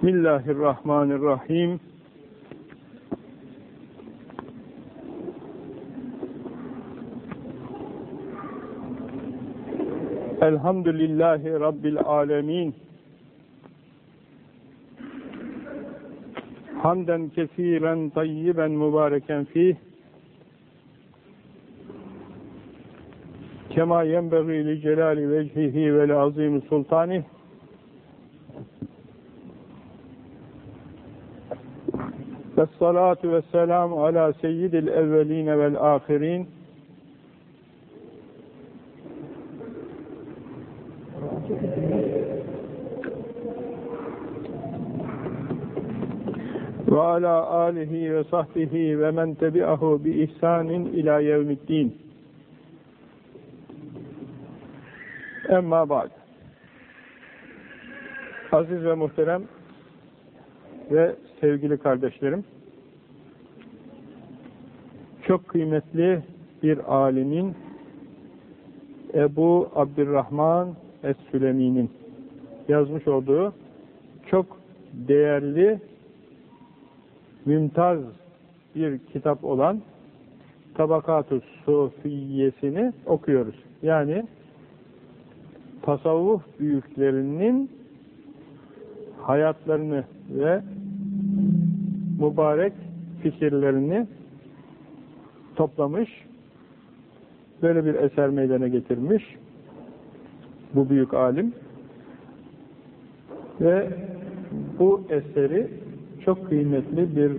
بسم الله الرحمن الرحيم. الحمد لله رب العالمين. حمدا كثيرا طيبا مباركا فيه. كما ينبغي لجلال وجهه ولعظيم سلطانه sultanih. Vessalatu vesselamu ala seyyidil evveline vel ahirin. Ve ala alihi ve sahbihi ve men tebi'ahu bi ihsanin ila yevmiddin. Emma ba'd. Aziz ve muhterem ve sevgili kardeşlerim, çok kıymetli bir alimin Ebu Abdurrahman Es-Sülemi'nin yazmış olduğu çok değerli, mümtaz bir kitap olan Tabakat-ı Sufiyesini okuyoruz. Yani tasavvuf büyüklerinin hayatlarını ve mübarek fikirlerini toplamış, böyle bir eser meydana getirmiş bu büyük alim ve bu eseri çok kıymetli bir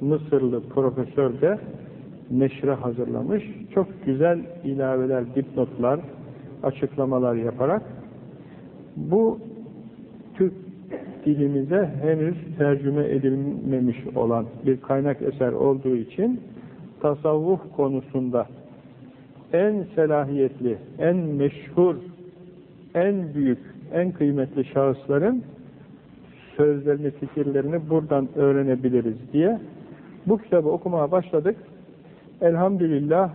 Mısırlı profesör de neşre hazırlamış. Çok güzel ilaveler, dipnotlar, açıklamalar yaparak bu Türk dilimize henüz tercüme edilmemiş olan bir kaynak eser olduğu için tasavvuf konusunda en selahiyetli, en meşhur, en büyük, en kıymetli şahısların sözlerini, fikirlerini buradan öğrenebiliriz diye bu kitabı okumaya başladık. Elhamdülillah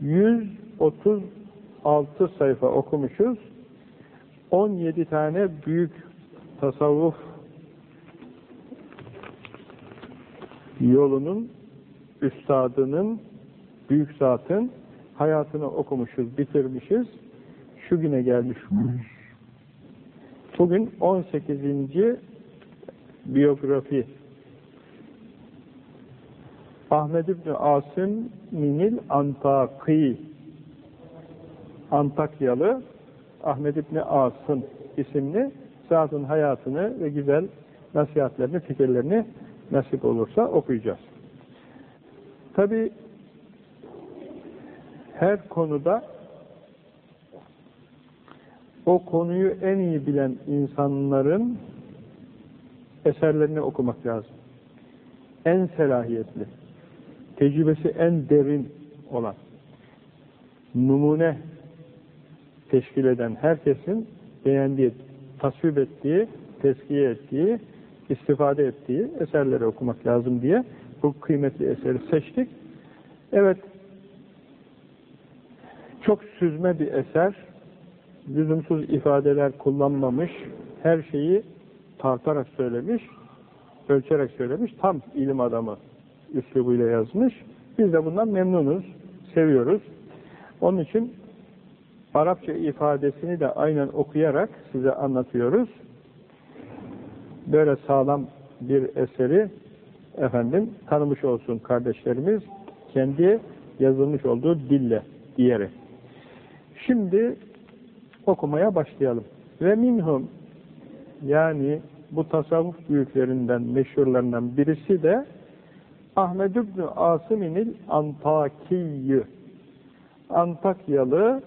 136 sayfa okumuşuz. 17 tane büyük tasavvuf yolunun üstadının, büyük zatın hayatını okumuşuz, bitirmişiz. Şu güne gelmiş. Bugün 18. biyografi Ahmed İbni Asım Minil Antaki Antakyalı Ahmed İbni Asım isimli zatın hayatını ve güzel nasihatlerini, fikirlerini nasip olursa okuyacağız. Tabi her konuda o konuyu en iyi bilen insanların eserlerini okumak lazım. En selahiyetli, tecrübesi en derin olan, numune teşkil eden herkesin beğendiği, tasvip ettiği, teskiye ettiği, istifade ettiği eserleri okumak lazım diye bu kıymetli eseri seçtik. Evet, çok süzme bir eser, lüzumsuz ifadeler kullanmamış, her şeyi tartarak söylemiş, ölçerek söylemiş, tam ilim adamı üslubuyla yazmış. Biz de bundan memnunuz, seviyoruz. Onun için Arapça ifadesini de aynen okuyarak size anlatıyoruz. Böyle sağlam bir eseri efendim tanımış olsun kardeşlerimiz kendi yazılmış olduğu dille diyerek. Şimdi okumaya başlayalım. Ve minhum yani bu tasavvuf büyüklerinden, meşhurlarından birisi de Ahmed İbni Asıminil Antakiyyü Antakyalı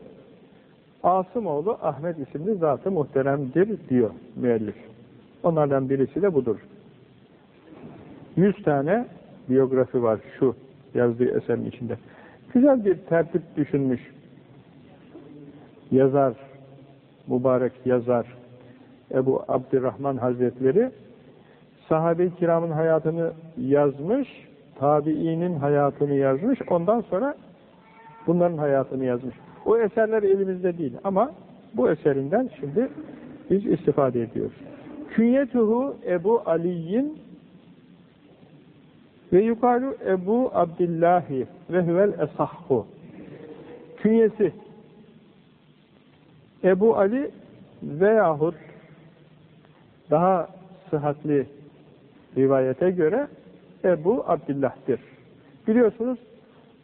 Asımoğlu Ahmet isimli zatı muhteremdir diyor müellif. Onlardan birisi de budur. Yüz tane biyografi var şu yazdığı eserin içinde. Güzel bir tertip düşünmüş yazar, mübarek yazar Ebu Abdurrahman Hazretleri sahabe-i kiramın hayatını yazmış, tabiinin hayatını yazmış, ondan sonra bunların hayatını yazmış. O eserler elimizde değil ama bu eserinden şimdi biz istifade ediyoruz. Künyetuhu Ebu Ali'yin ve yukalu Ebu Abdillahi ve huvel esahhu. Künyesi Ebu Ali veyahut daha sıhhatli rivayete göre Ebu Abdillah'tir. Biliyorsunuz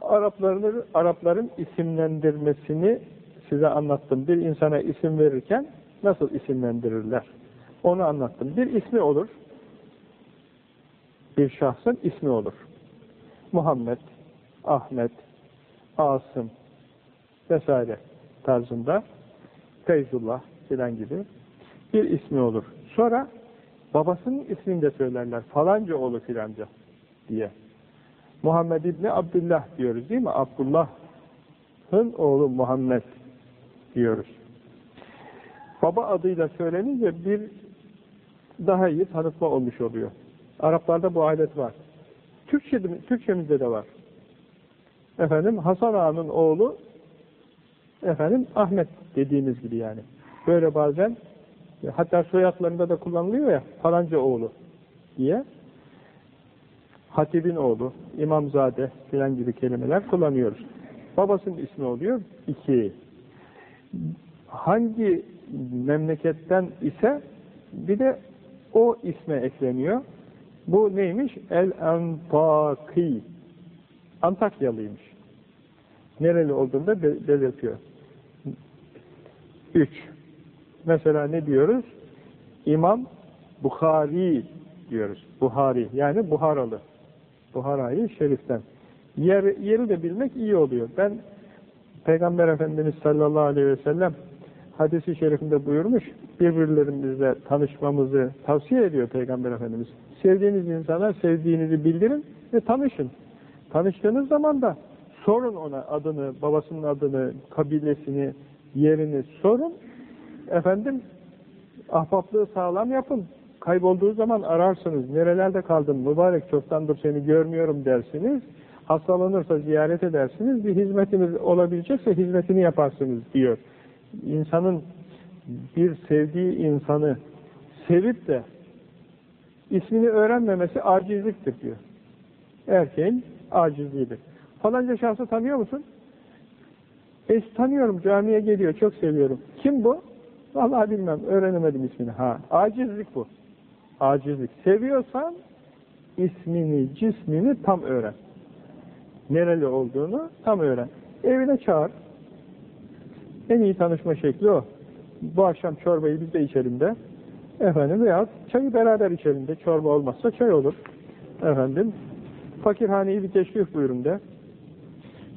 Arapların, Arapların isimlendirmesini size anlattım. Bir insana isim verirken nasıl isimlendirirler? Onu anlattım. Bir ismi olur. Bir şahsın ismi olur. Muhammed, Ahmet, Asım vesaire tarzında Feyzullah filan gibi bir ismi olur. Sonra babasının ismini de söylerler. Falanca oğlu filanca diye. Muhammed İbni Abdullah diyoruz değil mi? Abdullah'ın oğlu Muhammed diyoruz. Baba adıyla söylenince bir daha iyi tanıtma olmuş oluyor. Araplarda bu adet var. Türkçe, Türkçemizde de var. Efendim Hasan Ağa'nın oğlu efendim Ahmet dediğimiz gibi yani. Böyle bazen hatta soyadlarında da kullanılıyor ya falanca oğlu diye hatibin oğlu, imamzade filan gibi kelimeler kullanıyoruz. Babasının ismi oluyor. iki. Hangi memleketten ise bir de o isme ekleniyor. Bu neymiş? El-Antaki. Antakyalıymış. Nereli olduğunu da belirtiyor. Üç. Mesela ne diyoruz? İmam Bukhari diyoruz. Buhari. Yani Buharalı. Buhara'yı şeriften. Yer, yeri de bilmek iyi oluyor. Ben Peygamber Efendimiz sallallahu aleyhi ve sellem hadisi şerifinde buyurmuş, birbirlerimizle tanışmamızı tavsiye ediyor Peygamber Efendimiz. Sevdiğiniz insana sevdiğinizi bildirin ve tanışın. Tanıştığınız zaman da sorun ona adını, babasının adını, kabilesini, yerini sorun. Efendim, ahbaplığı sağlam yapın. Kaybolduğu zaman ararsınız. Nerelerde kaldın? Mübarek çoktandır seni görmüyorum dersiniz. Hastalanırsa ziyaret edersiniz. Bir hizmetiniz olabilecekse hizmetini yaparsınız diyor. İnsanın bir sevdiği insanı sevip de ismini öğrenmemesi acizliktir diyor. Erkeğin acizliğidir. Falanca şahsı tanıyor musun? E, tanıyorum, camiye geliyor, çok seviyorum. Kim bu? Vallahi bilmem, öğrenemedim ismini. Ha, acizlik bu. Acizlik. Seviyorsan ismini, cismini tam öğren. Nereli olduğunu tam öğren. Evine çağır. En iyi tanışma şekli o. Bu akşam çorbayı biz de içelim de. Efendim veya çayı beraber içelim de. Çorba olmazsa çay olur. Efendim fakirhaneyi bir teşrif buyurun de.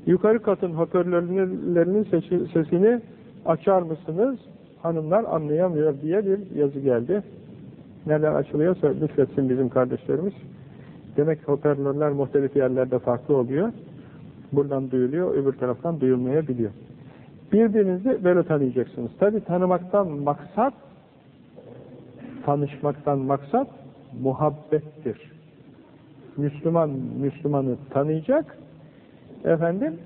Yukarı katın hoparlörlerinin sesini açar mısınız? Hanımlar anlayamıyor diye bir yazı geldi. Neler açılıyorsa lütfetsin bizim kardeşlerimiz. Demek hoparlörler muhtelif yerlerde farklı oluyor. Buradan duyuluyor, öbür taraftan duyulmayabiliyor. Birbirinizi böyle tanıyacaksınız. Tabi tanımaktan maksat, tanışmaktan maksat muhabbettir. Müslüman, Müslümanı tanıyacak, efendim,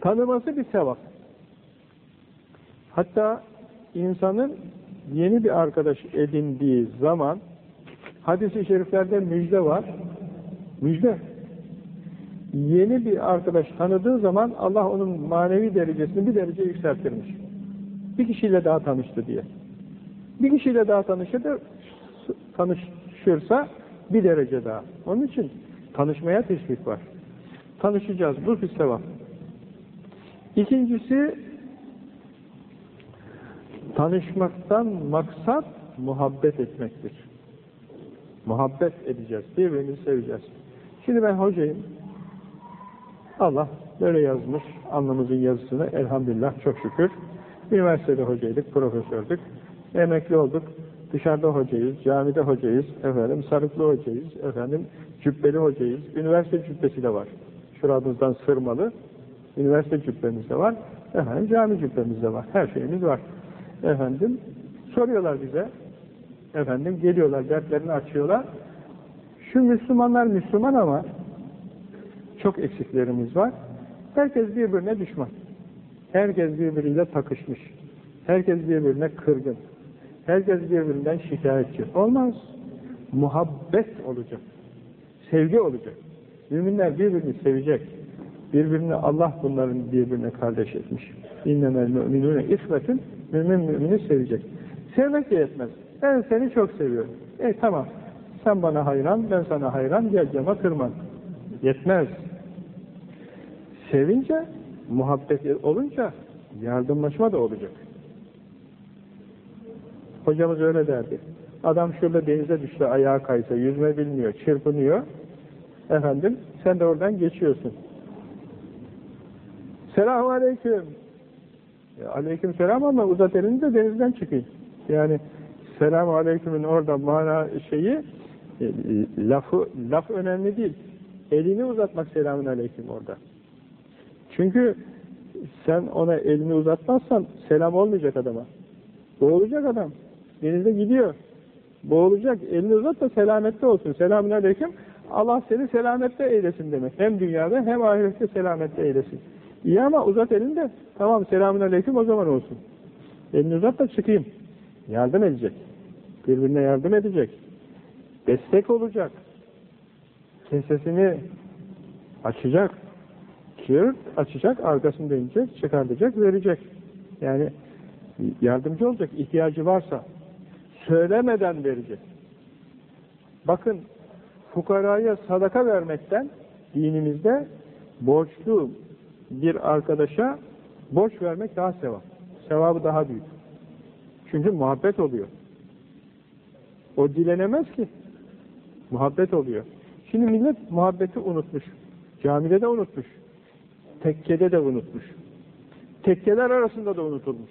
tanıması bir sevap. Hatta insanın yeni bir arkadaş edindiği zaman hadis-i şeriflerde müjde var. Müjde. Yeni bir arkadaş tanıdığı zaman Allah onun manevi derecesini bir derece yükseltirmiş. Bir kişiyle daha tanıştı diye. Bir kişiyle daha tanışırsa, tanışırsa bir derece daha. Onun için tanışmaya teşvik var. Tanışacağız. Bu bir sevap. İkincisi tanışmaktan maksat muhabbet etmektir. Muhabbet edeceğiz. Birbirimizi seveceğiz. Şimdi ben hocayım. Allah böyle yazmış anlamızın yazısını elhamdülillah çok şükür. Üniversitede hocaydık, profesördük. Emekli olduk. Dışarıda hocayız, camide hocayız, efendim sarıklı hocayız, efendim cübbeli hocayız. Üniversite cübbesi de var. Şuramızdan sırmalı. Üniversite cübbemiz de var. Efendim cami cübbemiz de var. Her şeyimiz var. Efendim soruyorlar bize. Efendim geliyorlar, dertlerini açıyorlar. Şu Müslümanlar Müslüman ama çok eksiklerimiz var. Herkes birbirine düşman. Herkes birbiriyle takışmış. Herkes birbirine kırgın. Herkes birbirinden şikayetçi. Olmaz. Muhabbet olacak. Sevgi olacak. Müminler birbirini sevecek. Birbirini Allah bunların birbirine kardeş etmiş. İnnemel müminune ismetin mümin mümini sevecek. Sevmek de yetmez. Ben seni çok seviyorum. E tamam. Sen bana hayran, ben sana hayran, gel cama tırman. Yetmez. Sevince, muhabbet olunca yardımlaşma da olacak. Hocamız öyle derdi. Adam şurada denize düştü, ayağa kaysa, yüzme bilmiyor, çırpınıyor. Efendim, sen de oradan geçiyorsun. Selamun aleyküm. Ya, aleyküm selam ama uzat elini de denizden çıkayım. Yani selamun aleykümün orada mana şeyi e, e, lafı laf önemli değil. Elini uzatmak selamun aleyküm orada. Çünkü sen ona elini uzatmazsan selam olmayacak adama. Boğulacak adam. Denizde gidiyor. Boğulacak. Elini uzat da selamette olsun. Selamun aleyküm. Allah seni selamette eylesin demek. Hem dünyada hem ahirette selamette eylesin. İyi ama uzat elini de tamam selamun aleyküm o zaman olsun. Elini uzat da çıkayım. Yardım edecek. Birbirine yardım edecek. Destek olacak. Kesesini açacak. Çığırt açacak, arkasını dönecek, çıkartacak, verecek. Yani yardımcı olacak, ihtiyacı varsa. Söylemeden verecek. Bakın, fukaraya sadaka vermekten dinimizde borçlu bir arkadaşa borç vermek daha sevap. Sevabı daha büyük. Çünkü muhabbet oluyor. O dilenemez ki. Muhabbet oluyor. Şimdi millet muhabbeti unutmuş. Camide de unutmuş. Tekkede de unutmuş. Tekkeler arasında da unutulmuş.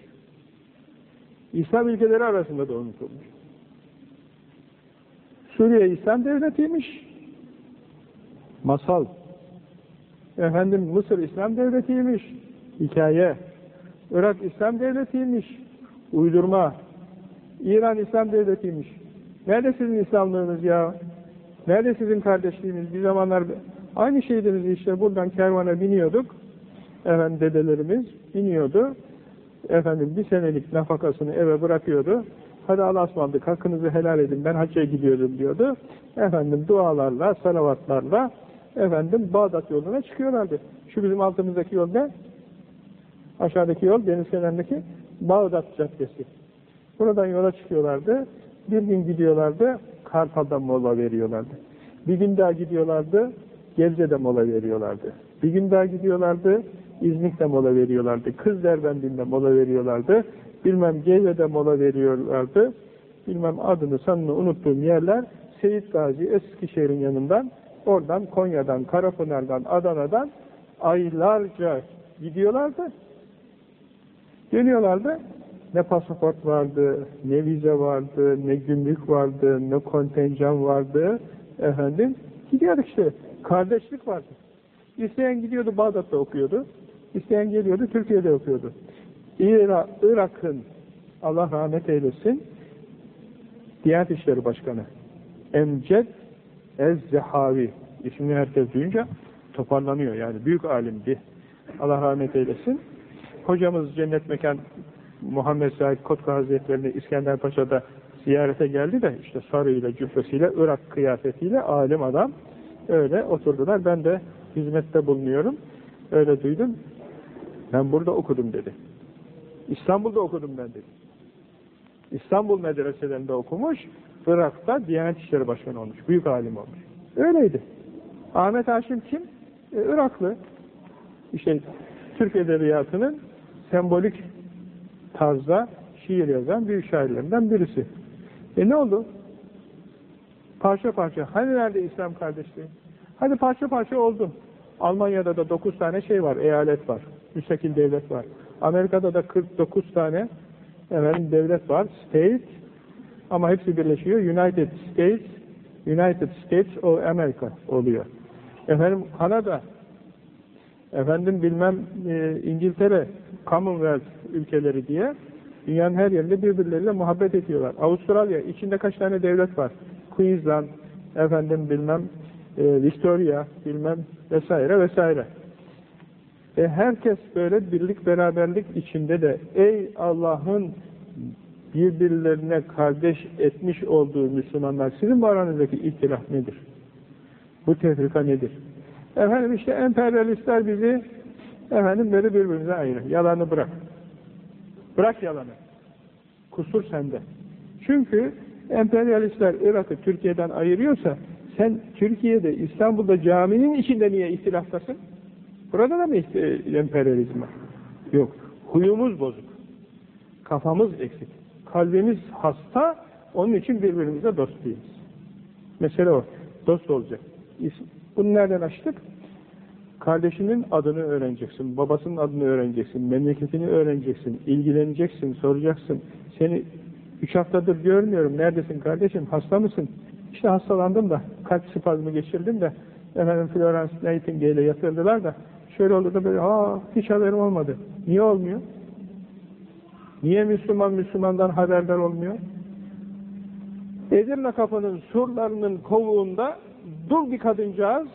İslam ülkeleri arasında da unutulmuş. Suriye İslam devletiymiş. Masal. Efendim Mısır İslam devletiymiş. Hikaye. Irak İslam devletiymiş. Uydurma. İran İslam devletiymiş. Nerede sizin İslamlığınız ya? Nerede sizin kardeşliğiniz? Bir zamanlar aynı şeydiniz işte buradan kervana biniyorduk. Efendim dedelerimiz biniyordu. Efendim bir senelik nafakasını eve bırakıyordu. Hadi Allah'a ısmarladık hakkınızı helal edin ben hacca gidiyorum diyordu. Efendim dualarla, salavatlarla efendim Bağdat yoluna çıkıyorlardı. Şu bizim altımızdaki yol ne? Aşağıdaki yol deniz kenarındaki Bağdat Caddesi. Buradan yola çıkıyorlardı. Bir gün gidiyorlardı. Kartal'da mola veriyorlardı. Bir gün daha gidiyorlardı. Gebze'de mola veriyorlardı. Bir gün daha gidiyorlardı. İznik'te mola veriyorlardı. Kızderbendi'nde mola veriyorlardı. Bilmem Gebze'de mola veriyorlardı. Bilmem adını sanını unuttuğum yerler Seyit Gazi Eskişehir'in yanından oradan Konya'dan, Karapınar'dan, Adana'dan aylarca gidiyorlardı. Geliyorlardı. Ne pasaport vardı, ne vize vardı, ne gümrük vardı, ne kontenjan vardı. Efendim, gidiyorduk işte. Kardeşlik vardı. İsteyen gidiyordu Bağdat'ta okuyordu. İsteyen geliyordu Türkiye'de okuyordu. İra, Irak'ın Allah rahmet eylesin Diyanet İşleri Başkanı Emced Ez-Zehavi ismini herkes duyunca toparlanıyor yani büyük alimdi. Allah rahmet eylesin. Hocamız cennet mekan Muhammed Said Kotka Hazretlerini İskender Paşa'da ziyarete geldi de işte sarıyla, cübbesiyle, Irak kıyafetiyle alim adam öyle oturdular. Ben de hizmette bulunuyorum. Öyle duydum. Ben burada okudum dedi. İstanbul'da okudum ben dedi. İstanbul medreselerinde okumuş, Irak'ta Diyanet İşleri Başkanı olmuş. Büyük alim olmuş. Öyleydi. Ahmet Haşim kim? E, Iraklı. İşte Türk Edebiyatı'nın sembolik tarzda şiir yazan büyük şairlerinden birisi. E ne oldu? Parça parça. Hani nerede İslam kardeşliği? Hadi parça parça oldu. Almanya'da da 9 tane şey var, eyalet var. Müstakil devlet var. Amerika'da da 49 tane efendim, devlet var. State ama hepsi birleşiyor. United States United States of America oluyor. Efendim Kanada efendim bilmem e, İngiltere Commonwealth ülkeleri diye dünyanın her yerinde birbirleriyle muhabbet ediyorlar. Avustralya içinde kaç tane devlet var? Queensland efendim bilmem e, Victoria bilmem vesaire vesaire. E herkes böyle birlik beraberlik içinde de ey Allah'ın birbirlerine kardeş etmiş olduğu Müslümanlar sizin bu aranızdaki ihtilaf nedir? Bu tefrika nedir? Efendim işte emperyalistler bizi efendim böyle birbirimize ayırır. Yalanı bırak. Bırak yalanı. Kusur sende. Çünkü emperyalistler Irak'ı Türkiye'den ayırıyorsa sen Türkiye'de, İstanbul'da caminin içinde niye ihtilaftasın? Burada da mı emperyalizm var? Yok. Huyumuz bozuk. Kafamız eksik. Kalbimiz hasta, onun için birbirimize dost değiliz. Mesele o. Dost olacak. Bunu nereden açtık? Kardeşinin adını öğreneceksin, babasının adını öğreneceksin, memleketini öğreneceksin, ilgileneceksin, soracaksın. Seni üç haftadır görmüyorum, neredesin kardeşim, hasta mısın? İşte hastalandım da, kalp spazmı geçirdim de, efendim Florence Nightingale'e yatırdılar da, şöyle oldu da böyle, aa hiç haberim olmadı. Niye olmuyor? Niye Müslüman Müslümandan haberdar olmuyor? Edirne kapının surlarının kovuğunda dul bir kadıncağız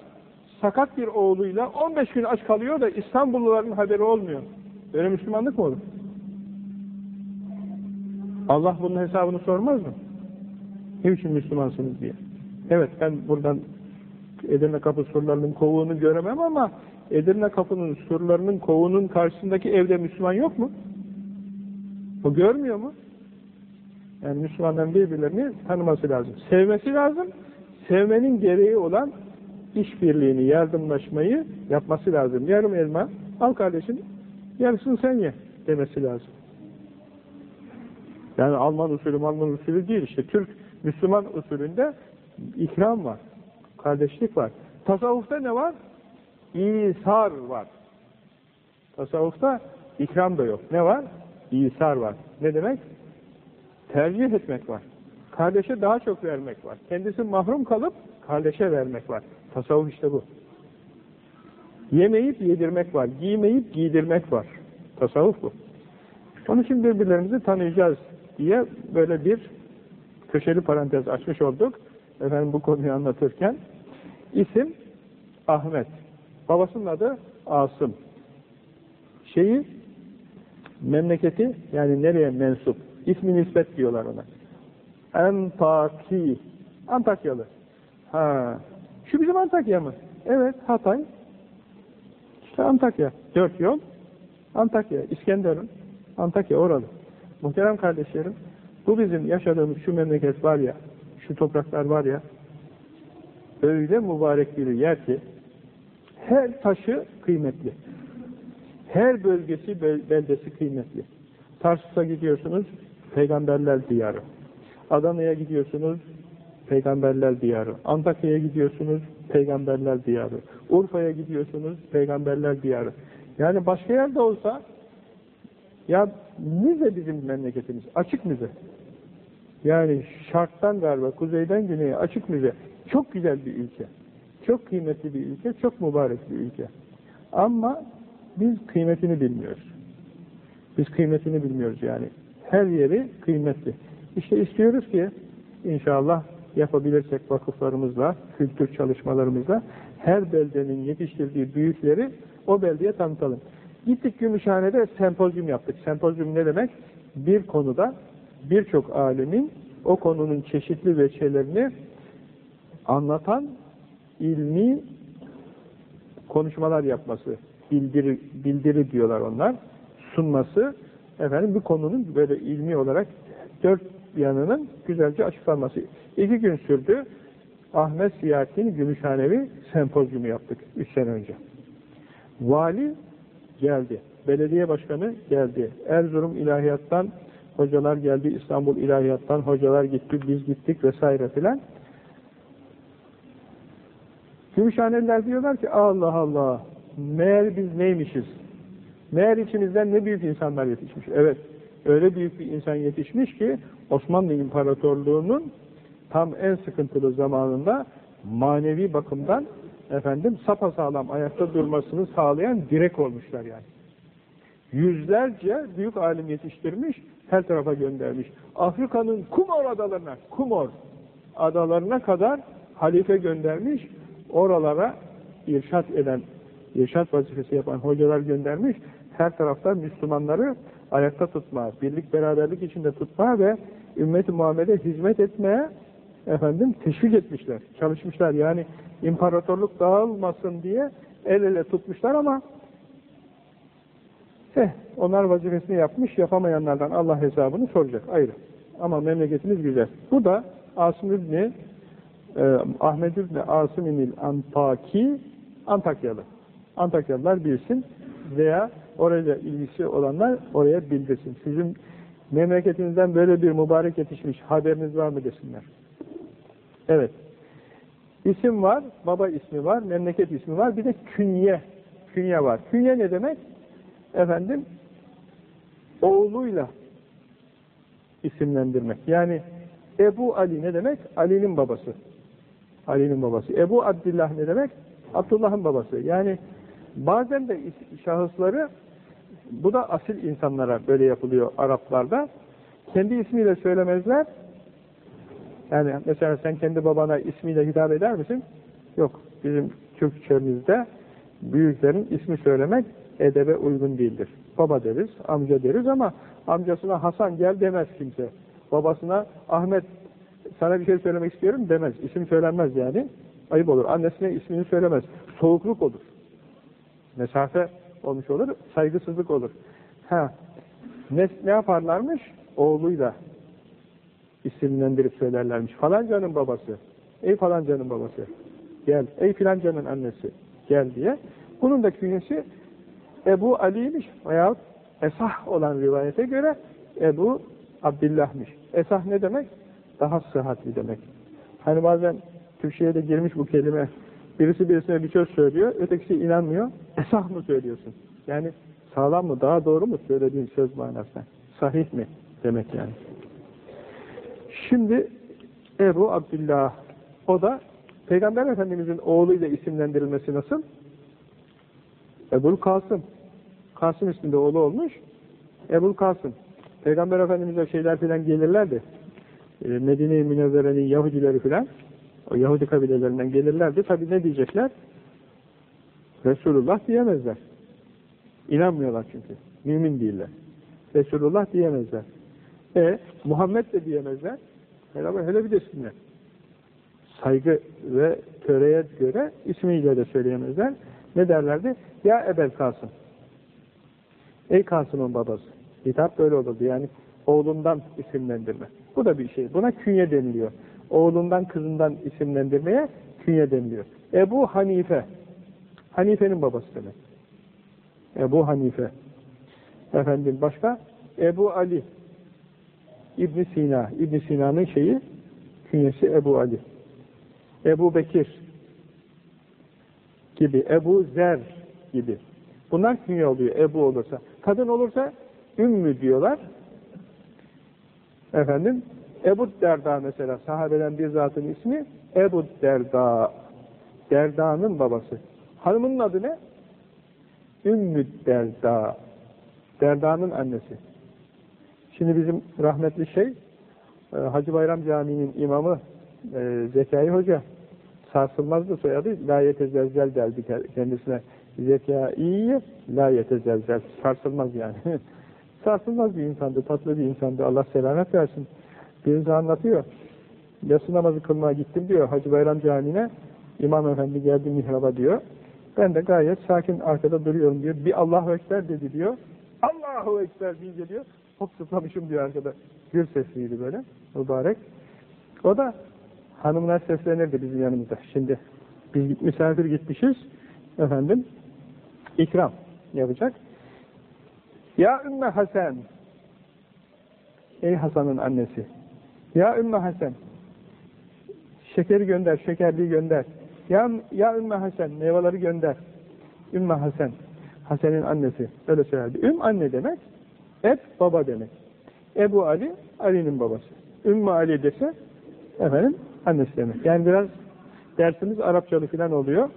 sakat bir oğluyla 15 gün aç kalıyor da İstanbulluların haberi olmuyor. Böyle Müslümanlık mı olur? Allah bunun hesabını sormaz mı? Ne için Müslümansınız diye. Evet ben buradan Edirne kapı surlarının kovuğunu göremem ama Edirne kapının surlarının kovuğunun karşısındaki evde Müslüman yok mu? O görmüyor mu? Yani Müslümanların birbirlerini tanıması lazım. Sevmesi lazım. Sevmenin gereği olan işbirliğini, yardımlaşmayı yapması lazım. Yarım elma, al kardeşim, yarısını sen ye demesi lazım. Yani Alman usulü, Alman usulü değil işte. Türk, Müslüman usulünde ikram var, kardeşlik var. Tasavvufta ne var? İsar var. Tasavvufta ikram da yok. Ne var? İsar var. Ne demek? Tercih etmek var. Kardeşe daha çok vermek var. Kendisi mahrum kalıp kardeşe vermek var. Tasavvuf işte bu. Yemeyip yedirmek var. Giymeyip giydirmek var. Tasavvuf bu. Onun için birbirlerimizi tanıyacağız diye böyle bir köşeli parantez açmış olduk. Efendim bu konuyu anlatırken. isim Ahmet. Babasının adı Asım. Şeyi memleketi yani nereye mensup? İsmi nispet diyorlar ona. Entaki. Antakyalı. Ha. Şu bizim Antakya mı? Evet, Hatay. İşte Antakya. Dört yol. Antakya, İskenderun. Antakya, oralı. Muhterem kardeşlerim, bu bizim yaşadığımız şu memleket var ya, şu topraklar var ya, öyle mübarek bir yer ki, her taşı kıymetli. Her bölgesi, beldesi kıymetli. Tarsus'a gidiyorsunuz, peygamberler diyarı. Adana'ya gidiyorsunuz, peygamberler diyarı. Antakya'ya gidiyorsunuz, peygamberler diyarı. Urfa'ya gidiyorsunuz, peygamberler diyarı. Yani başka yerde olsa, ya müze bizim memleketimiz, açık müze. Yani şarttan galiba, kuzeyden güneye açık müze. Çok güzel bir ülke. Çok kıymetli bir ülke, çok mübarek bir ülke. Ama biz kıymetini bilmiyoruz. Biz kıymetini bilmiyoruz yani. Her yeri kıymetli. İşte istiyoruz ki inşallah yapabilirsek vakıflarımızla, kültür çalışmalarımızla her beldenin yetiştirdiği büyükleri o beldeye tanıtalım. Gittik Gümüşhane'de sempozyum yaptık. Sempozyum ne demek? Bir konuda birçok alemin o konunun çeşitli veçelerini anlatan ilmi konuşmalar yapması, bildiri, bildiri diyorlar onlar, sunması, efendim bir konunun böyle ilmi olarak dört yanının güzelce açıklanması. İki gün sürdü. Ahmet Siyahattin Gümüşhanevi sempozyumu yaptık üç sene önce. Vali geldi. Belediye başkanı geldi. Erzurum İlahiyattan hocalar geldi. İstanbul İlahiyattan hocalar gitti. Biz gittik vesaire filan. Gümüşhaneliler diyorlar ki Allah Allah meğer biz neymişiz? Meğer içimizden ne büyük insanlar yetişmiş. Evet öyle büyük bir insan yetişmiş ki Osmanlı İmparatorluğu'nun tam en sıkıntılı zamanında manevi bakımdan efendim sapasağlam ayakta durmasını sağlayan direk olmuşlar yani. Yüzlerce büyük alim yetiştirmiş, her tarafa göndermiş. Afrika'nın Kumor adalarına, Kumor adalarına kadar halife göndermiş, oralara irşat eden, irşat vazifesi yapan hocalar göndermiş, her tarafta Müslümanları ayakta tutma, birlik beraberlik içinde tutma ve ümmet-i Muhammed'e hizmet etmeye efendim teşvik etmişler, çalışmışlar. Yani imparatorluk dağılmasın diye el ele tutmuşlar ama eh, onlar vazifesini yapmış, yapamayanlardan Allah hesabını soracak, ayrı. Ama memleketimiz güzel. Bu da Asım İbni e, Ahmet İbni Asım Antaki Antakyalı. Antakyalılar bilsin veya orayla ilgisi olanlar oraya bildirsin. Sizin memleketinizden böyle bir mübarek yetişmiş haberiniz var mı desinler. Evet. İsim var, baba ismi var, memleket ismi var, bir de künye, künye var. Künye ne demek? Efendim, oğluyla isimlendirmek. Yani Ebu Ali ne demek? Ali'nin babası. Ali'nin babası. Ebu Abdullah ne demek? Abdullah'ın babası. Yani bazen de şahısları bu da asil insanlara böyle yapılıyor Araplarda. Kendi ismiyle söylemezler. Yani mesela sen kendi babana ismiyle hitap eder misin? Yok. Bizim Türkçemizde büyüklerin ismi söylemek edebe uygun değildir. Baba deriz, amca deriz ama amcasına Hasan gel demez kimse. Babasına Ahmet sana bir şey söylemek istiyorum demez. İsim söylenmez yani. Ayıp olur. Annesine ismini söylemez. Soğukluk olur. Mesafe olmuş olur. Saygısızlık olur. Ha. Ne, ne yaparlarmış? Oğluyla isimlendirip söylerlermiş. Falancanın babası. Ey falancanın babası. Gel. Ey filancanın annesi. Gel diye. Bunun da künyesi Ebu Ali'ymiş veyahut Esah olan rivayete göre Ebu Abdillah'mış. Esah ne demek? Daha sıhhatli demek. Hani bazen Türkçe'ye de girmiş bu kelime. Birisi birisine bir söz söylüyor, ötekisi inanmıyor. Esah mı söylüyorsun? Yani sağlam mı, daha doğru mu söylediğin söz manasında? Sahih mi? Demek yani. Şimdi Ebu Abdullah o da Peygamber Efendimiz'in oğluyla isimlendirilmesi nasıl? Ebul Kasım. Kasım isminde oğlu olmuş. Ebul Kasım. Peygamber Efendimiz'e şeyler filan gelirlerdi. E, Medine-i Münevvere'nin Yahudileri filan o Yahudi kabilelerinden gelirlerdi. Tabi ne diyecekler? Resulullah diyemezler. İnanmıyorlar çünkü. Mümin değiller. Resulullah diyemezler. E Muhammed de diyemezler. Hele, hele bir desinler. Saygı ve töreye göre ismiyle de söyleyemezler. Ne derlerdi? Ya Ebel Kasım. Ey Kasım'ın babası. Hitap böyle olurdu. Yani oğlundan isimlendirme. Bu da bir şey. Buna künye deniliyor. Oğlundan kızından isimlendirmeye künye deniliyor. Ebu Hanife. Hanife'nin babası demek. Ebu Hanife. Efendim başka? Ebu Ali. İbn Sina. İbn Sina'nın şeyi künyesi Ebu Ali. Ebu Bekir gibi. Ebu Zer gibi. Bunlar künye oluyor Ebu olursa. Kadın olursa Ümmü diyorlar. Efendim Ebu Derda mesela sahabeden bir zatın ismi Ebu Derda. Derda'nın babası. Hanımının adı ne? Ümmü Derda. Derda'nın annesi. Şimdi bizim rahmetli şey e, Hacı Bayram Camii'nin imamı e, Zekai Hoca sarsılmazdı soyadı. La yetezelzel derdi kendisine. Zekai la yetezelzel. Sarsılmaz yani. sarsılmaz bir insandı, tatlı bir insandı. Allah selamet versin. Birisi anlatıyor. Yatsı namazı kılmaya gittim diyor Hacı Bayram Camii'ne. İmam Efendi geldi mihraba diyor. Ben de gayet sakin arkada duruyorum diyor. Bir Allahu Ekber dedi diyor. Allahu Ekber deyince diyor. Hop zıplamışım diyor arkada. Gür sesliydi böyle. Mübarek. O da hanımlar seslenirdi bizim yanımızda. Şimdi biz misafir gitmişiz. Efendim ikram yapacak. Ya Ümmü Hasan Ey Hasan'ın annesi Ya Ümmü Hasan Şekeri gönder, şekerliği gönder. Ya, ya Ümmü Hasan meyveleri gönder. Ümmü Hasan Hasan'ın annesi. Öyle söylerdi. Üm anne demek. Eb baba demek. Ebu Ali, Ali'nin babası. Ümmü Ali dese efendim annesi demek. Yani biraz dersimiz Arapçalı falan oluyor.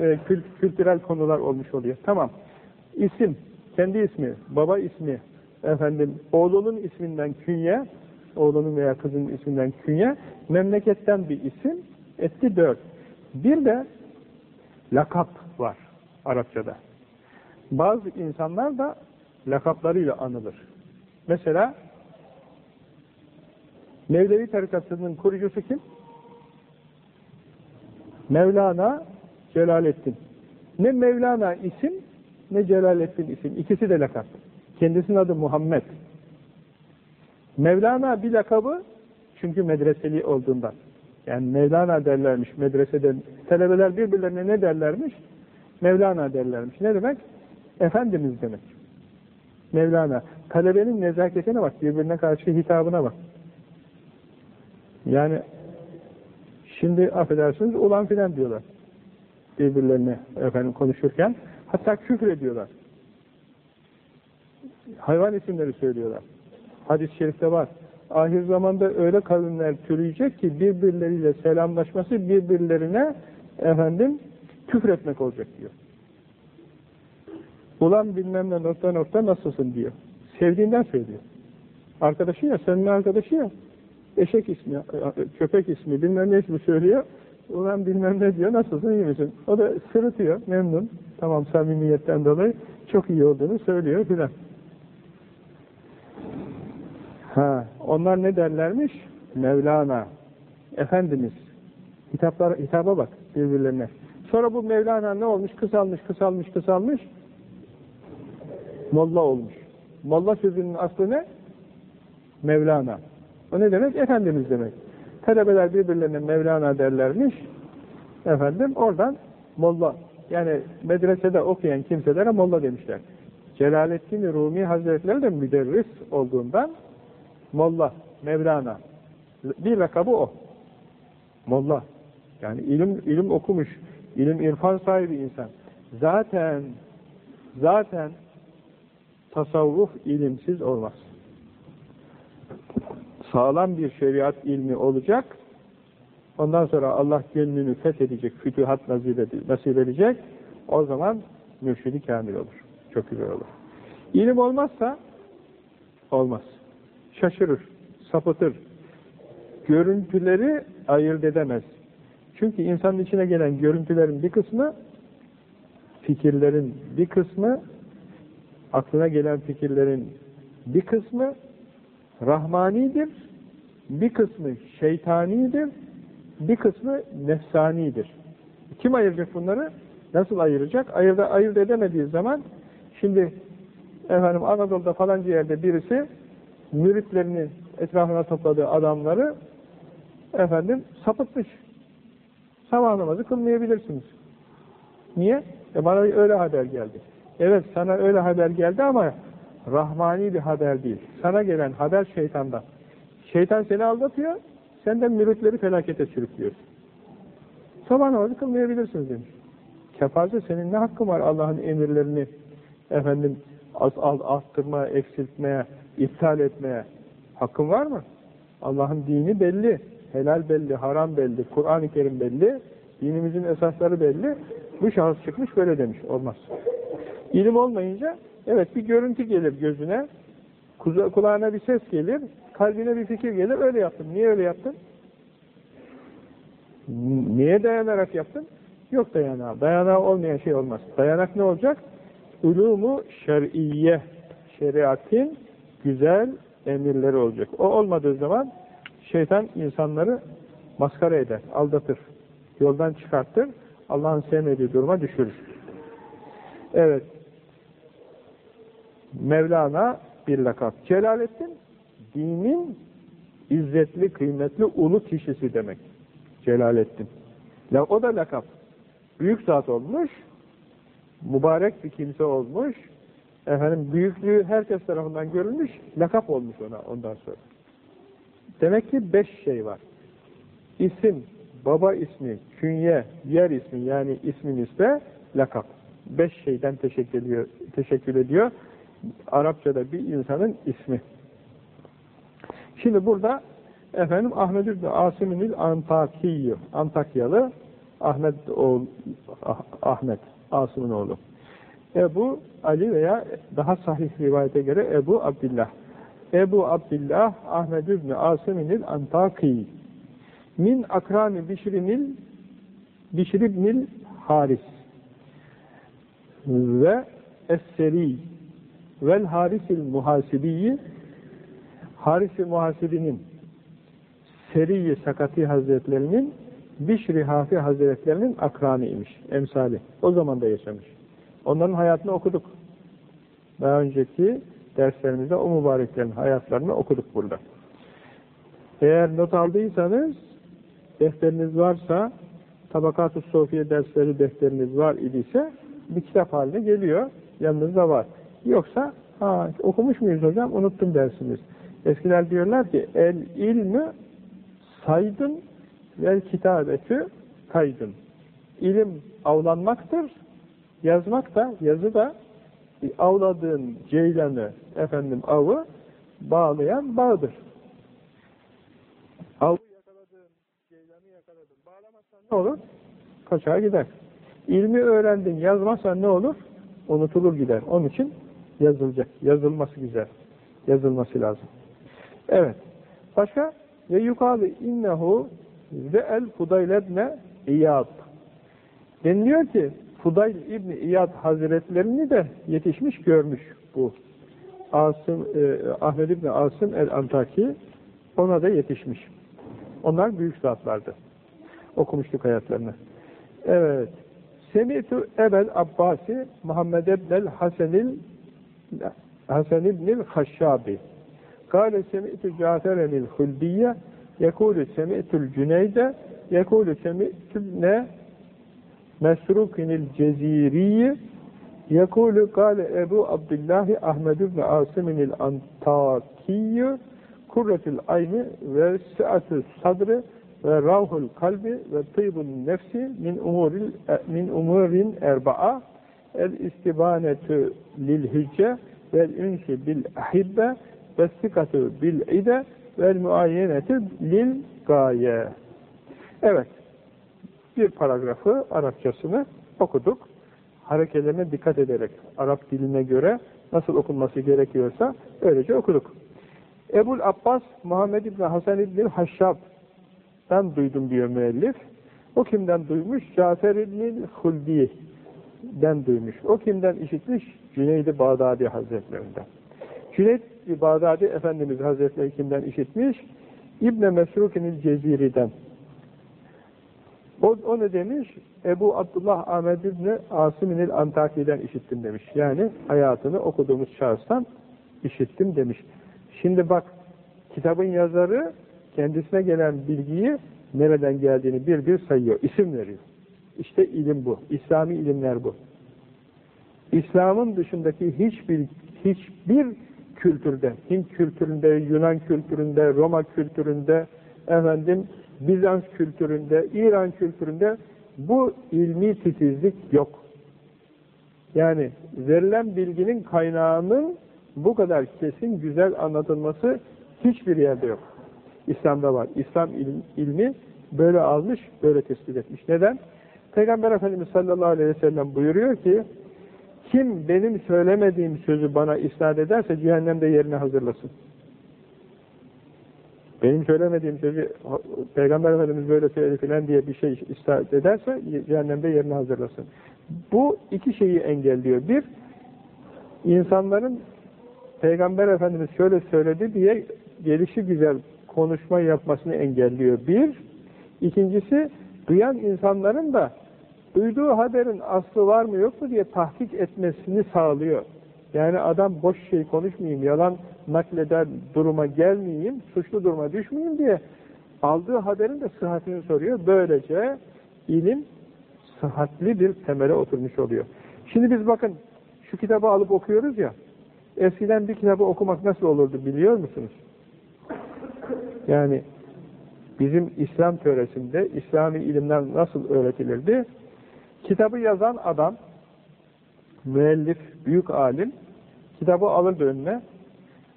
E, kült kültürel konular olmuş oluyor. Tamam. İsim, kendi ismi, baba ismi, efendim oğlunun isminden künye, oğlunun veya kızın isminden künye, memleketten bir isim, etti dört. Bir de lakap var Arapçada. Bazı insanlar da lakaplarıyla anılır. Mesela Mevlevi tarikatının kurucusu kim? Mevlana Celaleddin. Ne Mevlana isim ne Celaleddin isim. İkisi de lakap. Kendisinin adı Muhammed. Mevlana bir lakabı çünkü medreseli olduğundan. Yani Mevlana derlermiş medresede. Talebeler birbirlerine ne derlermiş? Mevlana derlermiş. Ne demek? Efendimiz demek. Mevlana. Talebenin nezaketine bak, birbirine karşı hitabına bak. Yani şimdi affedersiniz ulan filan diyorlar. Birbirlerine efendim konuşurken. Hatta küfür ediyorlar. Hayvan isimleri söylüyorlar. Hadis-i şerifte var. Ahir zamanda öyle kavimler türüyecek ki birbirleriyle selamlaşması birbirlerine efendim küfür etmek olacak diyor. Ulan bilmem ne nokta nokta nasılsın diyor. Sevdiğinden söylüyor. Arkadaşı ya, senin arkadaşı ya. Eşek ismi, köpek ismi, bilmem ne ismi söylüyor. Ulan bilmem ne diyor, nasılsın, iyi misin? O da sırıtıyor, memnun. Tamam, samimiyetten dolayı çok iyi olduğunu söylüyor filan. Ha, onlar ne derlermiş? Mevlana, Efendimiz. Hitaplar, hitaba bak birbirlerine. Sonra bu Mevlana ne olmuş? Kısalmış, kısalmış, kısalmış. Molla olmuş. Molla sözünün aslı ne? Mevlana. O ne demek? Efendimiz demek. Talebeler birbirlerine Mevlana derlermiş. Efendim oradan molla. Yani medresede okuyan kimselere molla demişler. Celaleddin Rumi Hazretleri de müderris olduğundan molla, Mevlana. Bir lakabı o. Molla. Yani ilim ilim okumuş, ilim irfan sahibi insan. Zaten zaten tasavvuf ilimsiz olmaz. Sağlam bir şeriat ilmi olacak. Ondan sonra Allah gönlünü fethedecek, fütühat nasip edecek. O zaman mürşidi kamil olur. Çok güzel olur. İlim olmazsa olmaz. Şaşırır, sapıtır. Görüntüleri ayırt edemez. Çünkü insanın içine gelen görüntülerin bir kısmı fikirlerin bir kısmı aklına gelen fikirlerin bir kısmı rahmanidir, bir kısmı şeytanidir, bir kısmı nefsanidir. Kim ayıracak bunları? Nasıl ayıracak? Ayırt, ayırt edemediği zaman şimdi efendim Anadolu'da falanca yerde birisi müritlerini etrafına topladığı adamları efendim sapıtmış. Sabah namazı kılmayabilirsiniz. Niye? E bana öyle haber geldi. Evet sana öyle haber geldi ama rahmani bir haber değil. Sana gelen haber şeytandan. Şeytan seni aldatıyor, sen de müritleri felakete sürüklüyorsun. Sabah namazı kılmayabilirsiniz demiş. Kefaze senin ne hakkın var Allah'ın emirlerini efendim az, az, arttırmaya, eksiltmeye, iptal etmeye hakkın var mı? Allah'ın dini belli, helal belli, haram belli, Kur'an-ı Kerim belli, dinimizin esasları belli. Bu şahıs çıkmış böyle demiş, olmaz. İlim olmayınca, evet bir görüntü gelir gözüne, kulağına bir ses gelir, kalbine bir fikir gelir, öyle yaptın. Niye öyle yaptın? Niye dayanarak yaptın? Yok dayanağı. Dayanağı olmayan şey olmaz. Dayanak ne olacak? Ulumu şer'iyye, şeriatin güzel emirleri olacak. O olmadığı zaman şeytan insanları maskara eder, aldatır, yoldan çıkartır, Allah'ın sevmediği duruma düşürür. Evet, Mevlana bir lakap. Celaleddin, dinin izzetli, kıymetli, ulu kişisi demek. Celaleddin. O da lakap. Büyük zat olmuş, mübarek bir kimse olmuş, efendim büyüklüğü herkes tarafından görülmüş, lakap olmuş ona ondan sonra. Demek ki beş şey var. İsim, baba ismi, künye, yer ismi yani ismin ismi, lakap. Beş şeyden teşekkür ediyor. Teşekkür ediyor. Arapçada bir insanın ismi. Şimdi burada efendim Ahmed İbni Asim'in Antakiyyü, Antakyalı Ahmet oğul, ah, Ahmet Asım'ın oğlu. Ebu Ali veya daha sahih rivayete göre Ebu Abdillah. Ebu Abdillah Ahmed İbni Asım'ın Antaki. Min akrami Bişrinil Bişribnil Haris. Ve Es-Seri vel Harisil Muhasibiyi Haris-i Muhasibi'nin Seri-i Sakati Hazretlerinin Bişri Hafi Hazretlerinin akranıymış, emsali. O zaman da yaşamış. Onların hayatını okuduk. Daha önceki derslerimizde o mübareklerin hayatlarını okuduk burada. Eğer not aldıysanız, defteriniz varsa, Tabakat-ı Sofiye dersleri defteriniz var idiyse, bir kitap haline geliyor, yanınızda var. Yoksa, ha, okumuş muyuz hocam, unuttum dersiniz. Eskiler diyorlar ki, el ilmi saydın vel kitabetü kaydın. İlim avlanmaktır, yazmak da, yazı da avladığın ceylanı, efendim avı bağlayan bağdır. Avı yakaladın, ceylanı yakaladın. Bağlamazsan ne olur? Kaçağa gider. İlmi öğrendin, yazmazsan ne olur? Unutulur gider. Onun için yazılacak. Yazılması güzel. Yazılması lazım. Evet. Başka? Ve yukalı innehu ve el Fudaylebne İyad. Deniliyor ki Fudayl İbni İyad Hazretlerini de yetişmiş görmüş bu. Asım, e, Ahmed İbni Asım el-Antaki ona da yetişmiş. Onlar büyük zatlardı. Okumuştuk hayatlarını. Evet. Semi'tu Ebel Abbasi Muhammed İbnel Hasenil Hasan İbnil Haşşabi. Kale semi'tu Caferenil Huldiye Yekulü semi'tul Cüneyde Yekulü semi'tul ne? Mesrukinil Ceziriyi Yekulü kâle Ebu Abdillahi Ahmed ibn Asiminil Antakiyyü kurretül ayni ve sı'atü sadrı ve ravhul kalbi ve tıybun nefsi min umuril min umurin erba'a el istibanetü lil hicce vel ünsi bil ahibbe ve sikatü bil ide vel muayyenetü lil gaye. Evet. Bir paragrafı Arapçasını okuduk. Harekelerine dikkat ederek Arap diline göre nasıl okunması gerekiyorsa öylece okuduk. Ebul Abbas Muhammed İbni Hasan İbni Haşşab'dan duydum diyor müellif. O kimden duymuş? Cafer İbni Huldi'den duymuş. O kimden işitmiş? Cüneyd-i Bağdadi Hazretlerinden. Cüneyd-i Bağdadi Efendimiz Hazretleri kimden işitmiş? İbn Mesrukin'il Ceziri'den. O, o ne demiş? Ebu Abdullah Ahmed İbni Asiminil Antaki'den işittim demiş. Yani hayatını okuduğumuz şahıstan işittim demiş. Şimdi bak, kitabın yazarı kendisine gelen bilgiyi nereden geldiğini bir bir sayıyor, isim veriyor. İşte ilim bu, İslami ilimler bu. İslam'ın dışındaki hiçbir hiçbir kültürde, Hint kültüründe, Yunan kültüründe, Roma kültüründe, efendim Bizans kültüründe, İran kültüründe bu ilmi titizlik yok. Yani verilen bilginin kaynağının bu kadar kesin, güzel anlatılması hiçbir yerde yok. İslam'da var. İslam ilmi, böyle almış, böyle tespit etmiş. Neden? Peygamber Efendimiz sallallahu aleyhi ve sellem buyuruyor ki kim benim söylemediğim sözü bana isnat ederse cehennemde yerini hazırlasın. Benim söylemediğim sözü Peygamber Efendimiz böyle söyledi filan diye bir şey istat ederse cehennemde yerini hazırlasın. Bu iki şeyi engelliyor. Bir, insanların Peygamber Efendimiz şöyle söyledi diye gelişi güzel konuşma yapmasını engelliyor. Bir, ikincisi duyan insanların da duyduğu haberin aslı var mı yok mu diye tahkik etmesini sağlıyor. Yani adam boş şey konuşmayayım, yalan nakleder duruma gelmeyeyim, suçlu duruma düşmeyeyim diye aldığı haberin de sıhhatini soruyor. Böylece ilim sıhhatli bir temele oturmuş oluyor. Şimdi biz bakın şu kitabı alıp okuyoruz ya, eskiden bir kitabı okumak nasıl olurdu biliyor musunuz? Yani bizim İslam töresinde İslami ilimler nasıl öğretilirdi? Kitabı yazan adam, müellif, büyük alim, kitabı alırdı önüne.